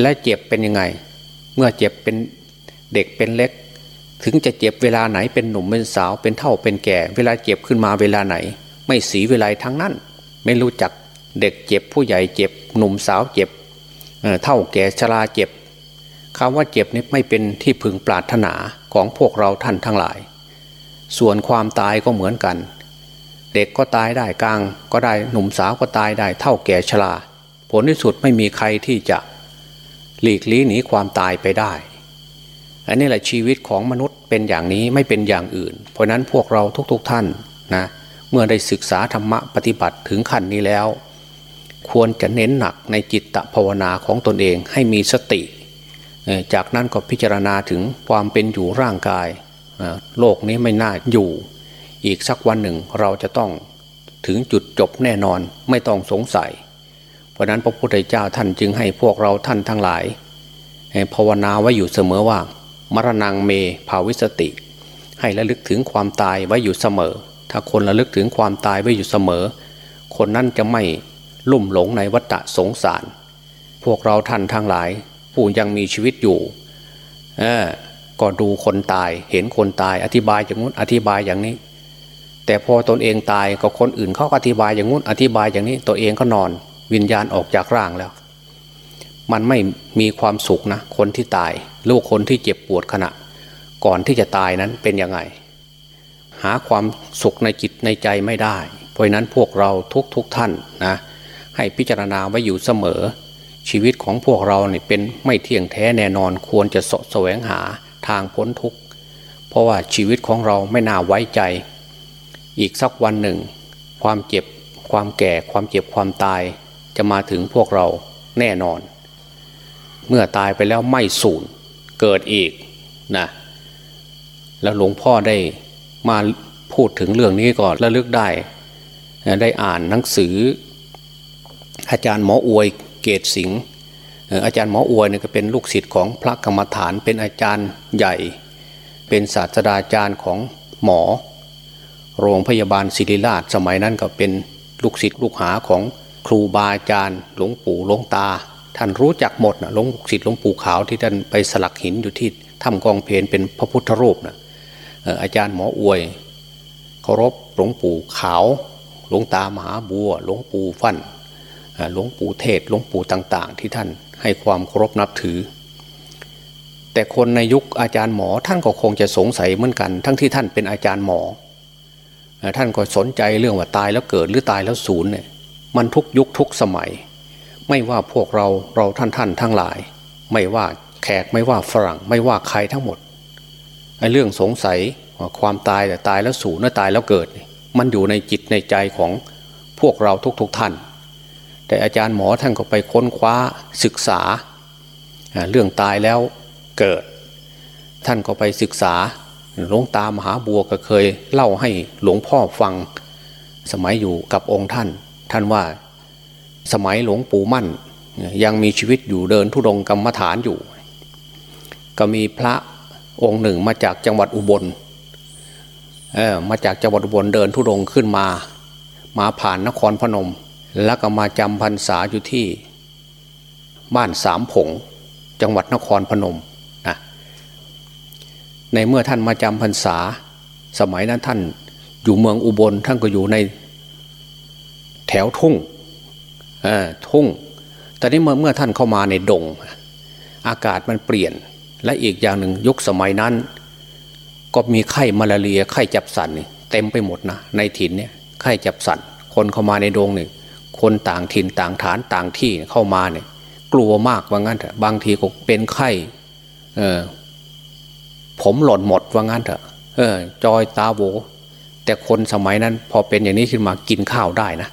และเจ็บเป็นยังไง เมื่อเจ็บเป็นเด็กเป็นเล็ก ถึงจะเจ็บเวลาไหนเป็นหนุ่มเป็นสาวเป็นเท่าเป็นแก่ เวลาเจ็บขึ้นมาเวลาไหน ไม่สีเวลาทั้งนั้น ไม่รู้จักเด็กเจ็บผู้ใหญ่เจ็บ หนุ่มสาวเจ็บเท่าแก่ชราเจ็บคำว่าเจ็บนี่ไม่เป็นที่พึงปรารถนาของพวกเราท่านทั้งหลาย ส่วนความตายก็เหมือนกัน เด็กก็ตายได้กลางก็ได้หนุ่มสาวก็ตายได้เท่าแก่ชราผลที่สุดไม่มีใครที่จะหลีกลี่หนีความตายไปได้ อันนี้แหละชีวิตของมนุษย์เป็นอย่างนี้ไม่เป็นอย่างอื่น เพราะนั้นพวกเราทุกๆทท่านนะ เมื่อได้ศึกษาธรรมะปฏิบัติถึงขั้นนี้แล้ว ควรจะเน้นหนักในจิตตภาวนาของตนเองให้มีสติ จากนั้นก็พิจารณาถึงความเป็นอยู่ร่างกาย โลกนี้ไม่น่าอยู่ อีกสักวันหนึ่งเราจะต้องถึงจุดจบแน่นอนไม่ต้องสงสัย เพราะนั้นพระพุทธเจ้าท่านจึงให้พวกเราท่านทั้งหลายภาวนาไว้อยู่เสมอว่ามรณงเมภาวิสติ ให้ระลึกถึงความตายไว้อยู่เสมอ ถ้าคนระลึกถึงความตายไว้อยู่เสมอ คนนั้นจะไม่ลุ่มหลงในวัฏสงสาร พวกเราท่านทั้งหลาย ผู้ยังมีชีวิตอยู่ก็ดูคนตาย เห็นคนตายอธิบายอย่างนู้นอธิบายอย่างนี้ แต่พอตนเองตายก็คนอื่นเขาอธิบายอย่างนู้นอธิบายอย่างนี้ ตัวเองก็นอน วิญญาณออกจากร่างแล้ว มันไม่มีความสุขนะ คนที่ตายลูกคนที่เจ็บปวดขณะ ก่อนที่จะตายนั้นเป็นยังไง หาความสุขในจิตในใจไม่ได้ เพราะนั้นพวกเราทุกทุกท่านนะให้พิจารณาไว้อยู่เสมอ ชีวิตของพวกเราเนี่ยเป็นไม่เที่ยงแท้แน่นอนควรจะสะแสวงหาทางพ้นทุกข์เพราะว่าชีวิตของเราไม่น่าไว้ใจ อีกสักวันหนึ่ง ความเจ็บความแก่ความเจ็บความตายจะมาถึงพวกเราแน่นอน เมื่อตายไปแล้วไม่สูญเกิดอีกนะแล้วหลวงพ่อได้ มาพูดถึงเรื่องนี้ก่อนแล้วลึกได้ ได้อ่านหนังสือ อาจารย์หมออวยเกตสิงห์อาจารย์หมออวยเนี่ยก็เป็นลูกศิษย์ของพระกรรมฐานเป็นอาจารย์ใหญ่ เป็นศาสตราจารย์ของหมอ โรงพยาบาลศิริราชสมัยนั้นก็เป็นลูกศิษย์ลูกหาของครูบาอาจารย์หลวงปู่หลวงตา ท่านรู้จักหมดนะหลวงศิษย์หลวงปู่ขาวที่ท่านไปสลักหินอยู่ที่ถ้ำกองเพนเป็นพระพุทธรูปนะ อาจารย์หมออวยเคารพหลวงปู่ขาว หลวงตามหาบัว หลวงปู่ฟั่นหลวงปู่เทศหลวงปู่ต่าง ๆ ที่ท่านให้ความเคารพนับถือ แต่คนในยุคอาจารย์หมอท่านก็คงจะสงสัยเหมือนกัน ทั้งที่ท่านเป็นอาจารย์หมอ ท่านก็สนใจเรื่องว่าตายแล้วเกิดหรือตายแล้วสูญเนี่ยมันทุกยุคทุกสมัย ไม่ว่าพวกเราเราท่านท่านทั้งหลาย ไม่ว่าแขกไม่ว่าฝรั่ง ไม่ว่าใครทั้งหมด ไอ้เรื่องสงสัยความตายแต่ตายแล้วสูญแล้วตายแล้วเกิด มันอยู่ในจิตในใจของพวกเราทุกๆทท่าน แต่อาจารย์หมอท่านก็ไปค้นคว้าศึกษา เรื่องตายแล้วเกิด ท่านก็ไปศึกษาหลวงตามหาบัวก็เคยเล่าให้หลวงพ่อฟัง สมัยอยู่กับองค์ท่าน ท่านว่าสมัยหลวงปู่มั่น ยังมีชีวิตอยู่เดินทุรงกรรมฐานอยู่ ก็มีพระ องค์หนึ่งมาจากจังหวัดอุบลเออมาจากจังหวัดอุบลเดินทุรงขึ้นมา มาผ่านนครพนม แล้วก็มาจำพรรษาอยู่ที่ บ้านสามผง จังหวัดนครพนมนะในเมื่อท่านมาจำพรรษา สมัยนั้นท่านอยู่เมืองอุบลท่านก็อยู่ในแถวทุ่งทุ่ง แต่นี้เมื่อเมื่อท่านเข้ามาในดง อากาศมันเปลี่ยน และอีกอย่างหนึ่งยุคสมัยนั้น ก็มีไข้มาลาเรียไข้จับสันเต็มไปหมดนะในถิ่นเนี่ยไข้จับสันคนเข้ามาในดงหนึ่งคนต่างถิ่นต่างฐานต่างที่เข้ามาเนี่ย กลัวมากว่างั้นเถอะบางทีก็เป็นไข้เออผมหล่นหมดว่างั้นเถอะเออ จอยตาโวแต่คนสมัยนั้น พอเป็นอย่างนี้ขึ้นมากินข้าวได้นะ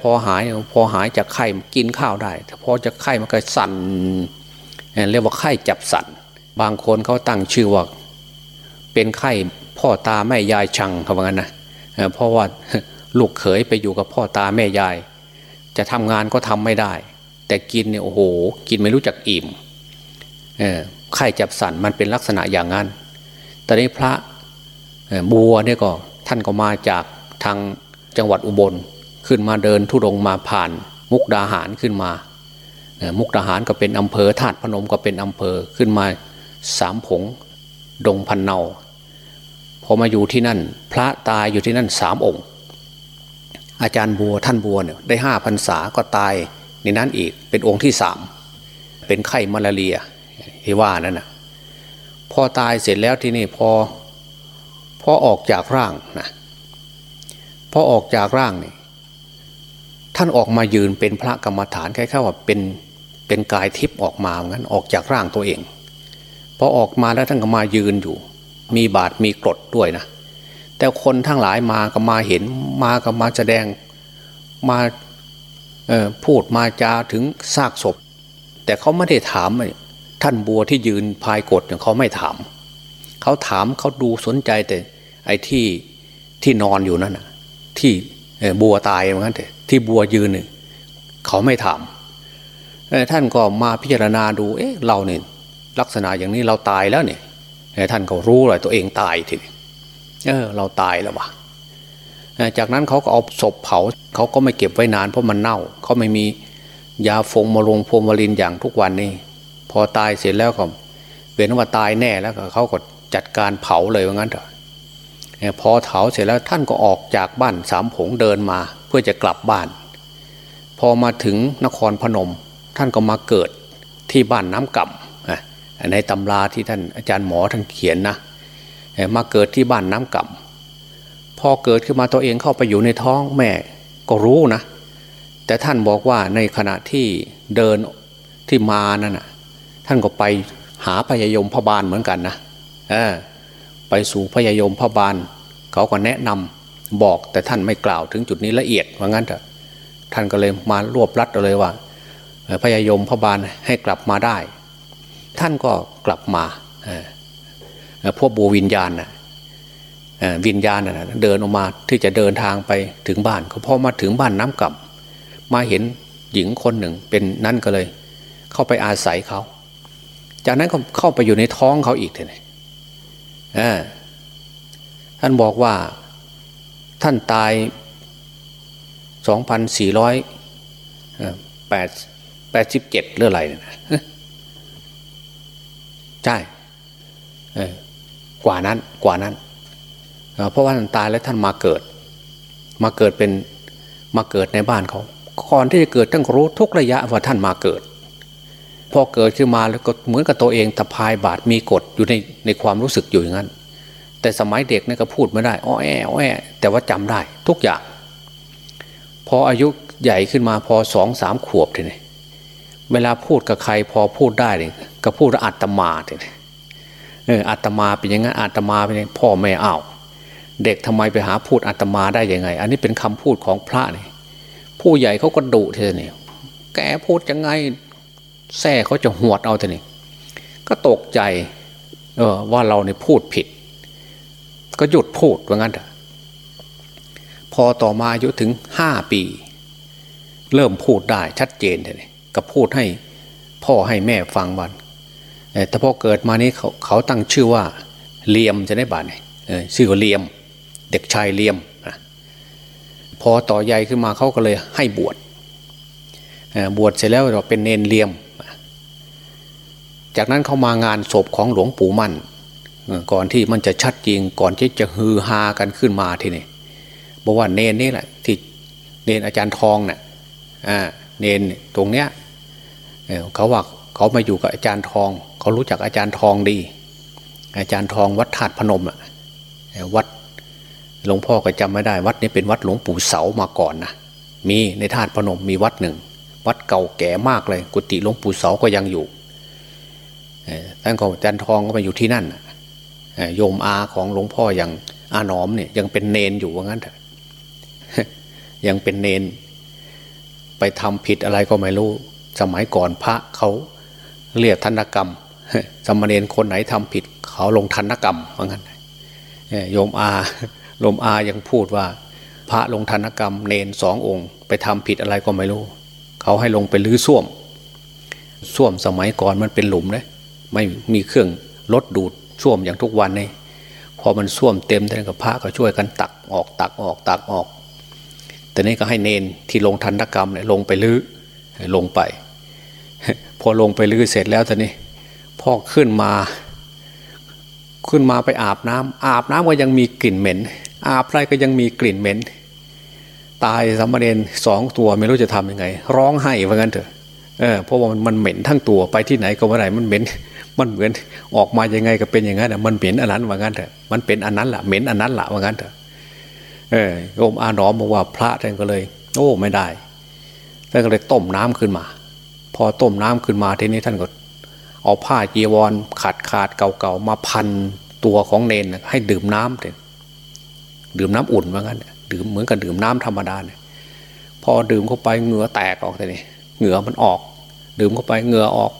พอหายพอหายจากไข้กินข้าวได้แต่พอจะไข้มันก็สั่นเรียกว่าไข้จับสั่น บางคนเขาตั้งชื่อว่าเป็นไข้พ่อตาแม่ยายชังเขาว่างั้นนะเพราะว่าลูกเขยไปอยู่กับพ่อตาแม่ยาย จะทำงานก็ทำไม่ได้ แต่กินเนี่ยโอ้โห กินไม่รู้จักอิ่มไข่จับสันมันเป็นลักษณะอย่างนั้นแต่นี้พระบัวเนี่ยก็ท่านก็มาจากทางจังหวัดอุบลขึ้นมาเดินทุรงมาผ่าน มุกดาหารขึ้นมา มุกดาหารก็เป็นอำเภอธาตุพนมก็เป็นอำเภอขึ้นมา สามผง ดงพันเนาพอมาอยู่ที่นั่น พระตายอยู่ที่นั่นสามองค์ อาจารย์บัวท่านบัวเนี่ยได้ห้าพรรษาก็ตายในนั้นอีกเป็นองค์ที่สามเป็นไข้มาลาเรียที่ว่านั่นนะพอตายเสร็จแล้วที่นี่พอพอออกจากร่างนะพอออกจากร่างนี่ท่านออกมายืนเป็นพระกรรมฐานแคล้ายๆว่าเป็นเป็นกายทิพย์ออกมาเหมือนกันออกจากร่างตัวเอง พอออกมาแล้วท่านก็มายืนอยู่ มีบาดมีกรดด้วยนะ แต่คนทั้งหลายมาก็มาเห็นมาก็มาแสดงมาพูดมาจาถึงซากศพ แต่เขาไม่ได้ถามท่านบัวที่ยืนพายกดเขาไม่ถาม เขาถามเขาดูสนใจแต่ไอ้ที่ที่นอนอยู่นั่นนะที่บัวตายเหมือนกันแต่ที่บัวยืนเนี่ยเขาไม่ถามท่านก็มาพิจารณาดูเอ๊ะเราเนี่ย ลักษณะอย่างนี้เราตายแล้วเนี่ยท่านก็รู้เลยตัวเองตายทีนี้เออเราตายแล้ววะจากนั้นเขาก็เอาศพเผาเขาก็ไม่เก็บไว้นานเพราะมันเน่าเขาไม่มียาฟงมาลงพวงมาลินอย่างทุกวันนี้ พอตายเสร็จแล้วก็เป็นว่าตายแน่แล้วเขาก็จัดการเผาเลยว่างั้นเถอะพอเผาเสร็จแล้วท่านก็ออกจากบ้านสามผงเดินมา เพื่อจะกลับบ้าน พอมาถึงนครพนม ท่านก็มาเกิดที่บ้านน้ำก่ำ ในตำราที่ท่านอาจารย์หมอท่านเขียนนะมาเกิดที่บ้านน้ำก่ำพอเกิดขึ้นมาตัวเองเข้าไปอยู่ในท้องแม่ก็รู้นะ แต่ท่านบอกว่าในขณะที่เดินที่มานั่นนะท่านก็ไปหาพยายมพบาลเหมือนกันนะไปสู่พยายมพบาล เขาก็แนะนำบอกแต่ท่านไม่กล่าวถึงจุดนี้ละเอียดว่างั้นเถอะท่านก็เลยมารวบรัดเลยว่าพยายมพบาลให้กลับมาได้ ท่านก็กลับมาพวกบูวิญญาณนะวิญญาณนะเดินออกมาที่จะเดินทางไปถึงบ้านเขาพอมาถึงบ้านน้ำกลับ มาเห็นหญิงคนหนึ่งเป็นนั่นก็เลย เข้าไปอาศัยเขา จากนั้นก็เข้าไปอยู่ในท้องเขาอีกเลยท่านบอกว่าท่านตายสองพันสี่ร้อยแปดสิบเจ็ดเลื่ออะไรเนี่ย ใช่กว่านั้นกว่านั้น เพราะว่าท่านตายแล้วท่านมาเกิด มาเกิดเป็นมาเกิดในบ้านเขาก่อนที่จะเกิดท่านรู้ทุกระยะว่าท่านมาเกิด พอเกิดขึ้นมาแล้วก็เหมือนกับตัวเองตะพายบาดมีกฎอยู่ในในความรู้สึกอยู่อย่างนั้น แต่สมัยเด็กนี่ก็พูดไม่ได้อ้อแอ้อแอแต่ว่าจำได้ทุกอย่าง พออายุใหญ่ขึ้นมาพอสองสามขวบทีนี้เวลาพูดกับใครพอพูดได้เลย ก็พูดอัตมาทีนี้เอออัตมาเป็นยังไงอัตมาเป็นยังพ่อแม่อ้าวเด็กทำไมไปหาพูดอัตมาได้ยังไง อันนี้เป็นคำพูดของพระนี่ผู้ใหญ่เขาก็ดุเธอเนี่ยแกพูดยังไงแท้เขาจะหวดเอาแต่นี่ก็ตกใจ เออว่าเราเนี่ยพูดผิด ก็หยุดพูดว่างั้นเถอะพอต่อมาอายุถึงห้าปี เริ่มพูดได้ชัดเจนเลยก็พูดให้พ่อให้แม่ฟังวัน แต่พอเกิดมานี้เขาเขาตั้งชื่อว่าเลียมจะได้บาทเนี่ยชื่อว่าเลียม เด็กชายเลียมพอต่อใหญ่ขึ้นมาเขาก็เลยให้บวชบวชเสร็จแล้วเราเป็นเนนเลียม จากนั้นเขามางานศพของหลวงปู่มั่น ก่อนที่มันจะชัดจริงก่อนที่จะฮือฮากันขึ้นมาทีนี้บอกว่าเนนนี่แหละที่เนนอาจารย์ทองเนะ่ยเนนตรงเนี้ยเขาว่า เขามาอยู่กับอาจารย์ทอง เขารู้จักอาจารย์ทองดี อาจารย์ทองวัดธาตุพนมอะวัดหลวงพ่อก็จำไม่ได้ วัดนี้เป็นวัดหลวงปู่เสามาก่อนนะมีในธาตุพนมมีวัดหนึ่ง วัดเก่าแก่มากเลย กุฏิหลวงปู่เสาก็ยังอยู่ท่านของจันทองก็มาอยู่ที่นั่นโยมอาของหลวงพ่ออย่างอาหนอมเนี่ยยังเป็นเนนอยู่ว่างั้นเถอะยังเป็นเนน ไปทำผิดอะไรก็ไม่รู้ สมัยก่อนพระเขา เรียกธนกรรมสมณเณรคนไหนทำผิด เขาลงธนกรรมว่างั้นโยมอาโยมอายังพูดว่า พระลงธนกรรมเนนสององค์ ไปทำผิดอะไรก็ไม่รู้ เขาให้ลงไปลื้อส้วมส้วมสมัยก่อนมันเป็นหลุมเลยไม่มีเครื่องลดดูดช่วมอย่างทุกวันนี่พอมันส้วมเต็มท่านกับพระก็ช่วยกันตักออกตักออกตักออก แต่นี้ก็ให้เนนที่ลงทันกรรมเนี่ยลงไปลื้อลงไป อลงไปลื้อเสร็จแล้วตอนนี้พ่อขึ้นมา ขึ้นมาไปอาบน้ำอาบน้ำก็ยังมีกลิ่นเหม็น อาบไรก็ยังมีกลิ่นเหม็น ตายสมเณรสองตัวไม่รู้จะทํำยังไง ร้องไห้ว่างั้นเถอะเออเพราะว่ามันมันเหม็นทั้งตัวไปที่ไหนก็ว่าไรมันเหม็น มันเหมือนออกมายังไงก็เป็นอย่างนั้นมันเหม็นอันนั้นว่างั้นเถอะมันเป็นอันนั้นแหละเหม็นอันนั้นละว่างั้นเถอะเออโยมอาหนอมบอกว่าพระท่านก็เลย โอ้ไม่ได้ท่านก็เลยต้มน้ำขึ้นมา พอต้มน้ำขึ้นมาทีนี้ท่านก็ เอาผ้าจีวรขาดขาดเก่าๆมาพันตัวของเนนให้ดื่มน้ำเลยดื่มน้ำอุ่นว่างั้นดื่มเหมือนกับดื่มน้ำธรรมดาเนี่ยพอดื่มเข้าไปเหงื่อแตกออกเลยนี่เหงื่อมันออก ดื่มเข้าไปเหงื่อออก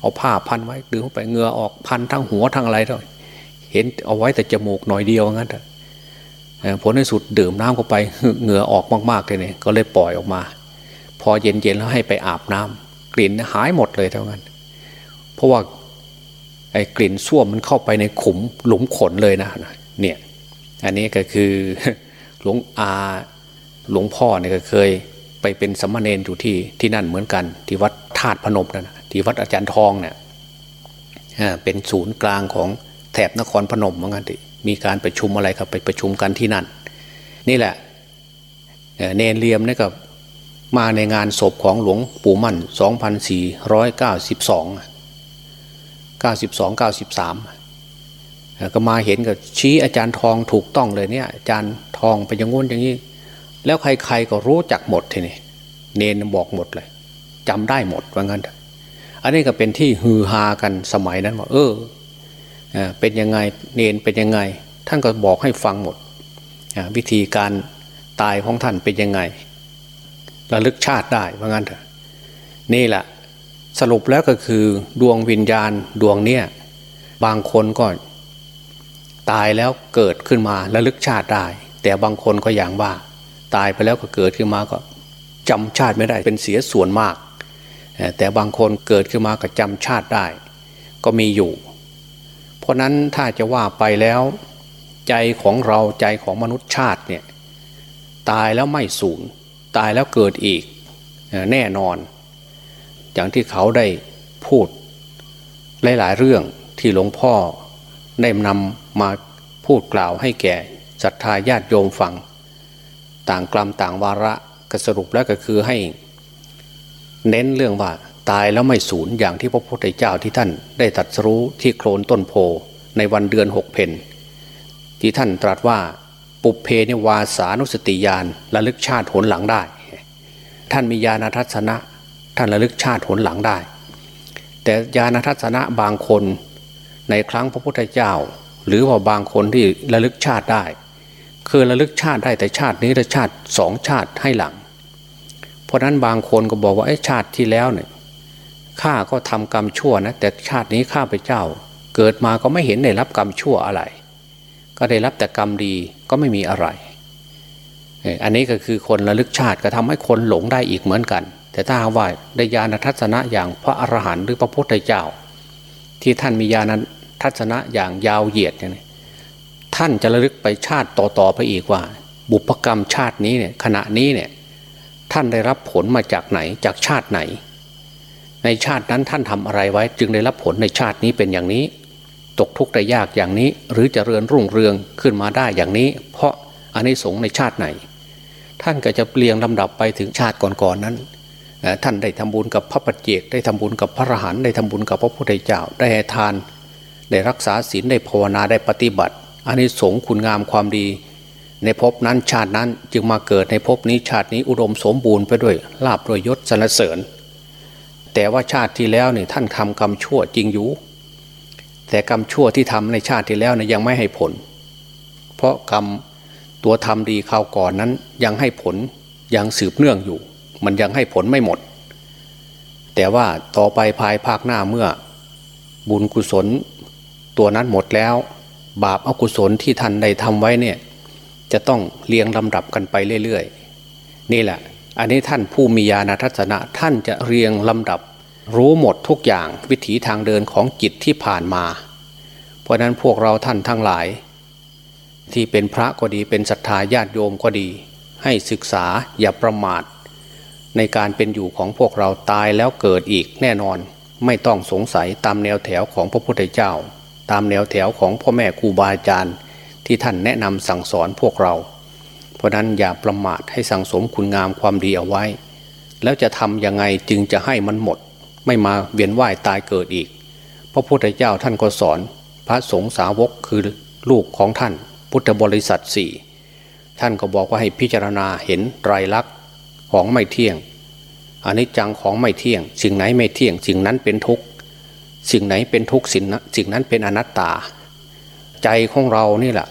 เอาผ้าพันไว้ดื่มเข้าไปเหงื่อออกพันทั้งหัวทั้งอะไรด้วยเห็นเอาไว้แต่จมูกหน่อยเดียวงั้นเถอะผลในสุดดื่มน้ำเข้าไปเหงื่อออกมากๆเลยเนี่ยก็เลยปล่อยออกมา พอเย็นๆแล้วให้ไปอาบน้ำ กลิ่นหายหมดเลยเท่านั้น เพราะว่าไอ้กลิ่นส้วมมันเข้าไปในขุมหลุมขนเลยนะเนี่ยอันนี้ก็คือหลวงอาหลวงพ่อเนี่ยก็เคยไปเป็นสมณเณรอยู่ที่ที่นั่นเหมือนกัน ที่วัดธาตุพนมนะที่วัดอาจารย์ทองเนี่ยเป็นศูนย์กลางของแถบนครพนมเหมือนกันที่มีการประชุมอะไรครับไปประชุมกันที่นั่น นี่แหละเนนเรียมนี่ก็ มาในงานศพของหลวงปู่มั่น 2492 92 93 ก็มาเห็นกับชี้อาจารย์ทองถูกต้องเลยเนี่ยอาจารย์ทองไปอย่างงู้นอย่างนี้ แล้วใครๆก็รู้จักหมดทีนี่เนนบอกหมดเลยจำได้หมดว่างั้น อันนี้ก็เป็นที่ฮือฮากันสมัยนั้นว่าเออเป็นยังไงเนนเป็นยังไง ท่านก็บอกให้ฟังหมดวิธีการตายของท่านเป็นยังไง ระลึกชาติได้ว่างั้นเถอะนี่แหละสรุปแล้วก็คือดวงวิญญาณดวงเนี้ยบางคนก็ตายแล้วเกิดขึ้นมาระลึกชาติได้ แต่บางคนก็อย่างว่า ตายไปแล้วก็เกิดขึ้นมาก็จำชาติไม่ได้เป็นเสียส่วนมาก แต่บางคนเกิดขึ้นมาก็จำชาติได้ ก็มีอยู่ เพราะนั้นถ้าจะว่าไปแล้ว ใจของเราใจของมนุษย์ชาติเนี่ยตายแล้วไม่สูญ ตายแล้วเกิดอีกแน่นอน อย่างที่เขาได้พูดหลายๆเรื่องที่หลวงพ่อได้นำมาพูดกล่าวให้แก่ศรัทธาญาติโยมฟัง ต่างกลัมต่างวาระก็สรุปแล้วก็คือให้ เน้นเรื่องว่าตายแล้วไม่สูญอย่างที่พระพุทธเจ้าที่ท่านได้ตรัสรู้ที่โคลนต้นโพในวันเดือนหกเพนที่ท่านตรัสว่า ปุเพนิวาสานุสติญาณระลึกชาติผลหลังได้ ท่านมีญาณทัศนะ ท่านระลึกชาติผลหลังได้ แต่ญาณทัศนะบางคนในครั้งพระพุทธเจ้า หรือว่าบางคนที่ระลึกชาติได้ คือระลึกชาติได้แต่ชาตินี้และชาติสองชาติให้หลัง เพราะนั้นบางคนก็บอกว่าไอ้ชาติที่แล้วเนี่ยข้าก็ทำกรรมชั่วนะแต่ชาตินี้ข้าพเจ้า เกิดมาก็ไม่เห็นได้รับกรรมชั่วอะไร ก็ได้รับแต่กรรมดีก็ไม่มีอะไร อันนี้ก็คือคนระลึกชาติก็ทำให้คนหลงได้อีกเหมือนกัน แต่ถ้าว่าได้ญาณทัศนะอย่างพระอรหันต์หรือพระพุทธเจ้า ที่ท่านมีญาณทัศนะอย่างยาวเหยียดอย่างนี้ท่านจะระลึกไปชาติต่อๆไปอีกว่า บุพกรรมชาตินี้เนี่ยขณะนี้เนี่ยท่านได้รับผลมาจากไหนจากชาติไหน ในชาตินั้นท่านทำอะไรไว้ จึงได้รับผลในชาตินี้เป็นอย่างนี้ ตกทุกข์ได้ยากอย่างนี้ หรือจเจริญรุ่งเรืองขึ้นมาได้อย่างนี้ เพราะอันนี้สงในชาติไหน ท่านก็จะเปลี่ยงลำดับไปถึงชาติก่อนๆนนั้น ท่านได้ทำบุญกับพระปัจเจก ได้ทำบุญกับพระอรหันต์ได้ทำบุญกับพระพุทธเจ้า ได้ทาน ได้รักษาศีลได้ภาวนาได้ปฏิบัติอันนี้สงคุณงามความดี ในภพนั้นชาตินั้นจึงมาเกิดในภพนี้ชาตินี้อุดมสมบูรณ์ไปด้วยลาบด้วยยศสรรเสริญ แต่ว่าชาติที่แล้วนี่ท่านทำกรรมชั่วจริงอยู่ แต่กรรมชั่วที่ทำในชาติที่แล้วนะยังไม่ให้ผล เพราะกรรมตัวทำดีคราวก่อนนั้นยังให้ผลยังสืบเนื่องอยู่ มันยังให้ผลไม่หมด แต่ว่าต่อไปภายภาคหน้าเมื่อ บุญกุศล ตัวนั้นหมดแล้ว บาปอกุศลที่ท่านได้ทำไว้เนี่ยจะต้องเรียงลำดับกันไปเรื่อยๆ นี่แหละ อันนี้ท่านผู้มีญาณทัศนะท่านจะเรียงลำดับ รู้หมดทุกอย่างวิถีทางเดินของจิตที่ผ่านมา เพราะนั้นพวกเราท่านทั้งหลาย ที่เป็นพระก็ดีเป็นศรัทธาญาติโยมก็ดี ให้ศึกษาอย่าประมาท ในการเป็นอยู่ของพวกเราตายแล้วเกิดอีกแน่นอนไม่ต้องสงสัยตามแนวแถวของพระพุทธเจ้า ตามแนวแถวของพ่อแม่ครูบาอาจารย์ ที่ท่านแนะนำสั่งสอนพวกเรา เพราะนั้นอย่าประมาทให้สั่งสมคุณงามความดีเอาไว้ แล้วจะทำยังไงจึงจะให้มันหมด ไม่มาเวียนว่ายตายเกิดอีก พระพุทธเจ้าท่านก็สอน พระสงฆ์สาวกคือลูกของท่าน พุทธบริษัทสี่ท่านก็บอกว่าให้พิจารณาเห็นไตรลักษณ์ของไม่เที่ยงอันนี้จังของไม่เที่ยง สิ่งไหนไม่เที่ยง สิ่งนั้นเป็นทุกข์สิ่งไหนเป็นทุกข์สิ่งนั้นสิ่งนั้นเป็นอนัตตา ใจของเรานี่แหละ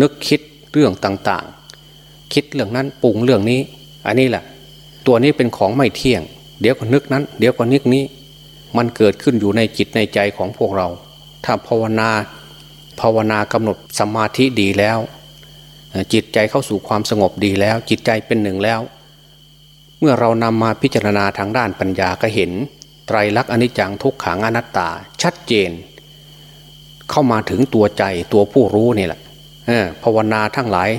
นึกคิดเรื่องต่างๆ คิดเรื่องนั้นปรุงเรื่องนี้ อันนี้แหละ ตัวนี้เป็นของไม่เที่ยง เดี๋ยวก็นึกนั้น เดี๋ยวก็นึกนี้ มันเกิดขึ้นอยู่ในจิตในใจของพวกเรา ถ้าภาวนาภาวนากำหนดสมาธิดีแล้ว จิตใจเข้าสู่ความสงบดีแล้ว จิตใจเป็นหนึ่งแล้ว เมื่อเรานำมาพิจารณาทางด้านปัญญาก็เห็น ไตรลักษณ์อนิจจังทุกขังอนัตตา ชัดเจน เข้ามาถึงตัวใจตัวผู้รู้นี่แหละภาวนาทั้งหลาย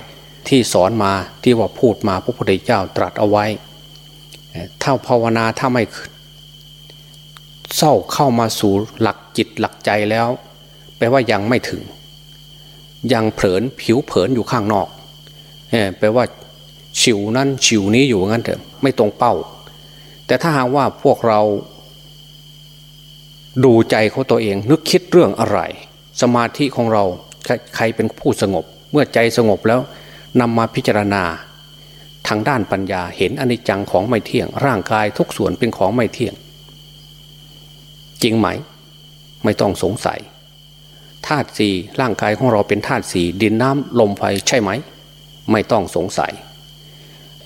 ที่สอนมาที่ว่าพูดมาพระพุทธเจ้าตรัสเอาไว้ ถ้าภาวนาถ้าไม่เศร้าเข้ามาสู่หลักจิตหลักใจแล้ว แปลว่ายังไม่ถึง ยังเผลนผิวเผินอยู่ข้างนอกแปลว่าฉิวนั่นฉิวนี้อยู่งั้นเถอะไม่ตรงเป้า แต่ถ้าหากว่าพวกเราดูใจเขาตัวเอง นึกคิดเรื่องอะไร สมาธิของเราใครเป็นผู้สงบ เมื่อใจสงบแล้วนำมาพิจารณา ทางด้านปัญญาเห็นอนิจจังของไม่เที่ยง ร่างกายทุกส่วนเป็นของไม่เที่ยง จริงไหม ไม่ต้องสงสัยธาตุสี่ร่างกายของเราเป็นธาตุสี่ดินน้ำลมไฟใช่ไหม ไม่ต้องสงสัย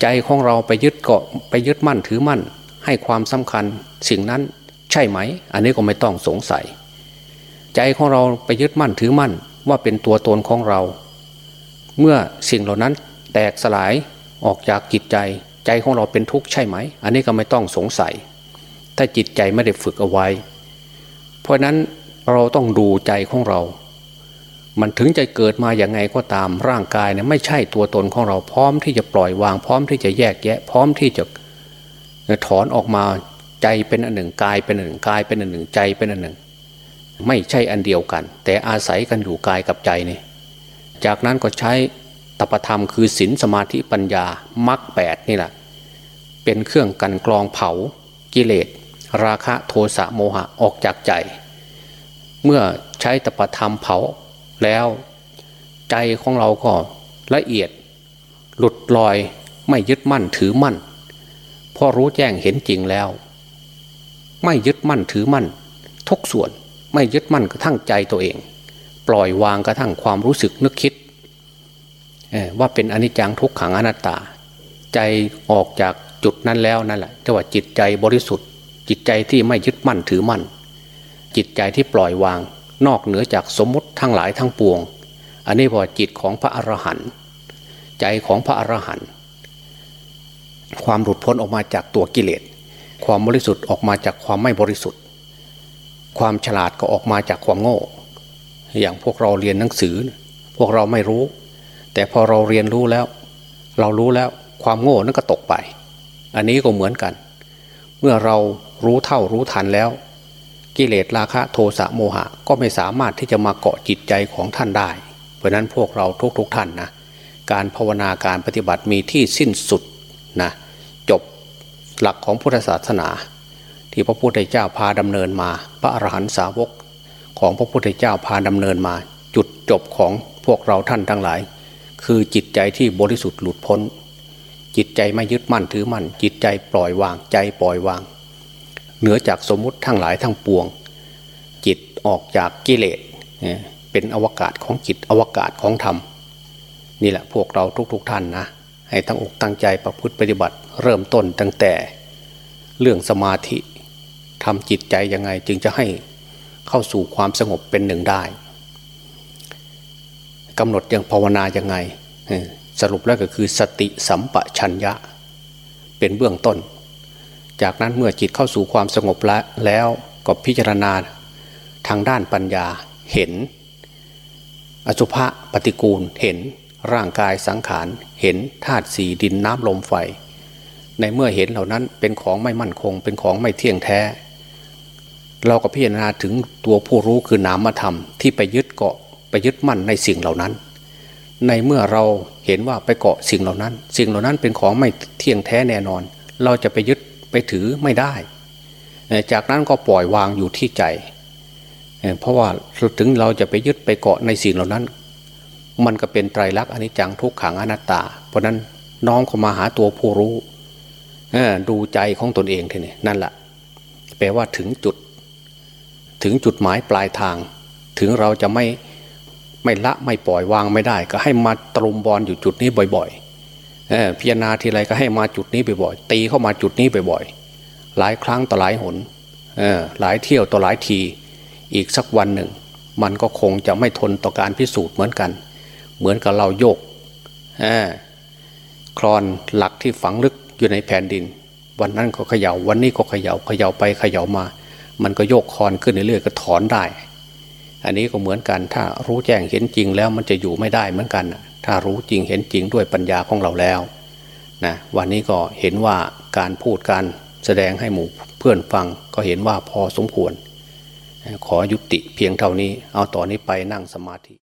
ใจของเราไปยึดเกาะไปยึดมั่นถือมั่น ให้ความสำคัญสิ่งนั้นใช่ไหม อันนี้ก็ไม่ต้องสงสัย ใจของเราไปยึดมั่นถือมั่นว่าเป็นตัวตนของเรา เมื่อสิ่งเหล่านั้นแตกสลาย ออกจากจิตใจ ใจของเราเป็นทุกข์ใช่ไหม อันนี้ก็ไม่ต้องสงสัย ถ้าจิตใจไม่ได้ฝึกเอาไว้ เพราะนั้นเราต้องดูใจของเรา มันถึงจะเกิดมาอย่างไงก็ตามร่างกายเนี่ยไม่ใช่ตัวตนของเราพร้อมที่จะปล่อยวาง พร้อมที่จะแยกแยะ พร้อมที่จะถอนออกมาใจเป็นอันหนึ่งกายเป็นอันหนึ่งกายเป็นอันหนึ่งใจเป็นอันหนึ่ง ไม่ใช่อันเดียวกัน แต่อาศัยกันอยู่กายกับใจนี่จากนั้นก็ใช้ ตปธรรมคือศีลสมาธิปัญญามรรคแปดนี่แหละเป็นเครื่องกันกรองเผากิเลส ราคะโทสะโมหะออกจากใจ เมื่อใช้ตปธรรมเผาแล้วใจของเราก็ละเอียด หลุดลอยไม่ยึดมั่นถือมั่นพอรู้แจ้งเห็นจริงแล้ว ไม่ยึดมั่นถือมั่น ทุกส่วนไม่ยึดมั่นกระทั่งใจตัวเอง ปล่อยวางกระทั่งความรู้สึกนึกคิด ว่าเป็นอนิจจังทุกขังอนัตตา ใจออกจากจุดนั้นแล้วนั่นแหละจะว่าจิตใจบริสุทธิ์ จิตใจที่ไม่ยึดมั่นถือมั่น จิตใจที่ปล่อยวาง นอกเหนือจากสมมติทั้งหลายทั้งปวง อันนี้พอจิตของพระอรหันต์ใจของพระอรหันต์ความหลุดพ้นออกมาจากตัวกิเลสความบริสุทธิ์ออกมาจากความไม่บริสุทธิ์ ความฉลาดก็ออกมาจากความโง่ อย่างพวกเราเรียนหนังสือ พวกเราไม่รู้ แต่พอเราเรียนรู้แล้ว เรารู้แล้วความโง่นั่นก็ตกไป อันนี้ก็เหมือนกัน เมื่อเรารู้เท่ารู้ทันแล้ว กิเลสราคะโทสะโมหะก็ไม่สามารถที่จะมาเกาะจิตใจของท่านได้ เพราะนั้นพวกเราทุกๆทท่านนะการภาวนาการปฏิบัติมีที่สิ้นสุดนะจบหลักของพุทธศาสนา ที่พระพุทธเจ้าพาดำเนินมา พระอรหันตสาวกของพระพุทธเจ้าพาดำเนินมา จุดจบของพวกเราท่านทั้งหลาย คือจิตใจที่บริสุทธิ์หลุดพ้น จิตใจไม่ยึดมั่นถือมั่น จิตใจปล่อยวางใจปล่อยวาง เหนือจากสมมุติทั้งหลายทั้งปวง จิตออกจากกิเลสเป็นอวกาศของจิตอวกาศของธรรม นี่แหละพวกเราทุกๆทท่านนะ ให้ตั้งอกตั้งใจประพฤติปฏิบัติ เริ่มต้นตั้งแต่ เรื่องสมาธิทำจิตใจยังไงจึงจะให้เข้าสู่ความสงบเป็นหนึ่งได้ กำหนดยังภาวนายังไง สรุปแล้วก็คือสติสัมปชัญญะ เป็นเบื้องต้น จากนั้นเมื่อจิตเข้าสู่ความสงบแล้วก็พิจารณาทางด้านปัญญาเห็น อสุภะปฏิกูลเห็นร่างกายสังขารเห็นธาตุสี่ดินน้ำลมไฟ ในเมื่อเห็นเหล่านั้นเป็นของไม่มั่นคง เป็นของไม่เที่ยงแท้ เราก็พิจารณาถึงตัวผู้รู้คือนามธรรมที่ไปยึดเกาะ ไปยึดมั่นในสิ่งเหล่านั้น ในเมื่อเราเห็นว่าไปเกาะสิ่งเหล่านั้น สิ่งเหล่านั้นเป็นของไม่เที่ยงแท้แน่นอน เราจะไปยึดไปถือไม่ได้ จากนั้นก็ปล่อยวางอยู่ที่ใจ เพราะว่าถึงเราจะไปยึดไปเกาะในสิ่งเหล่านั้น มันก็เป็นไตรลักษณ์อนิจจังทุกขังอนัตตา เพราะนั้นน้องก็มาหาตัวผู้รู้ดูใจของตนเองทีนี้นั่นแหละแปลว่าถึงจุด ถึงจุดหมายปลายทาง ถึงเราจะไม่ ไม่ละไม่ปล่อยวางไม่ได้ ก็ให้มาตรุมบอลอยู่จุดนี้บ่อยๆพิจารณาทีไรก็ให้มาจุดนี้บ่อยๆตีเข้ามาจุดนี้บ่อยๆหลายครั้งต่อหลายหนหลายเที่ยวต่อหลายที อีกสักวันหนึ่ง มันก็คงจะไม่ทนต่อการพิสูจน์เหมือนกัน เหมือนกับเราโยกคลอนหลักที่ฝังลึกอยู่ในแผ่นดิน วันนั้นก็เขยา่าวันนี้ก็เขยา่าเขย่าไปเขย่ามา มันก็โยกคลอนขึ้นเรื่อยๆก็ถอนได้ อันนี้ก็เหมือนกันถ้ารู้แจ้งเห็นจริงแล้วมันจะอยู่ไม่ได้เหมือนกัน ถ้ารู้จริงเห็นจริงด้วยปัญญาของเราแล้วนะวันนี้ก็เห็นว่าการพูดการแสดงให้หมู่เพื่อนฟังก็เห็นว่าพอสมควร ขอยุติเพียงเท่านี้เอาต่อนนี้ไปนั่งสมาธิ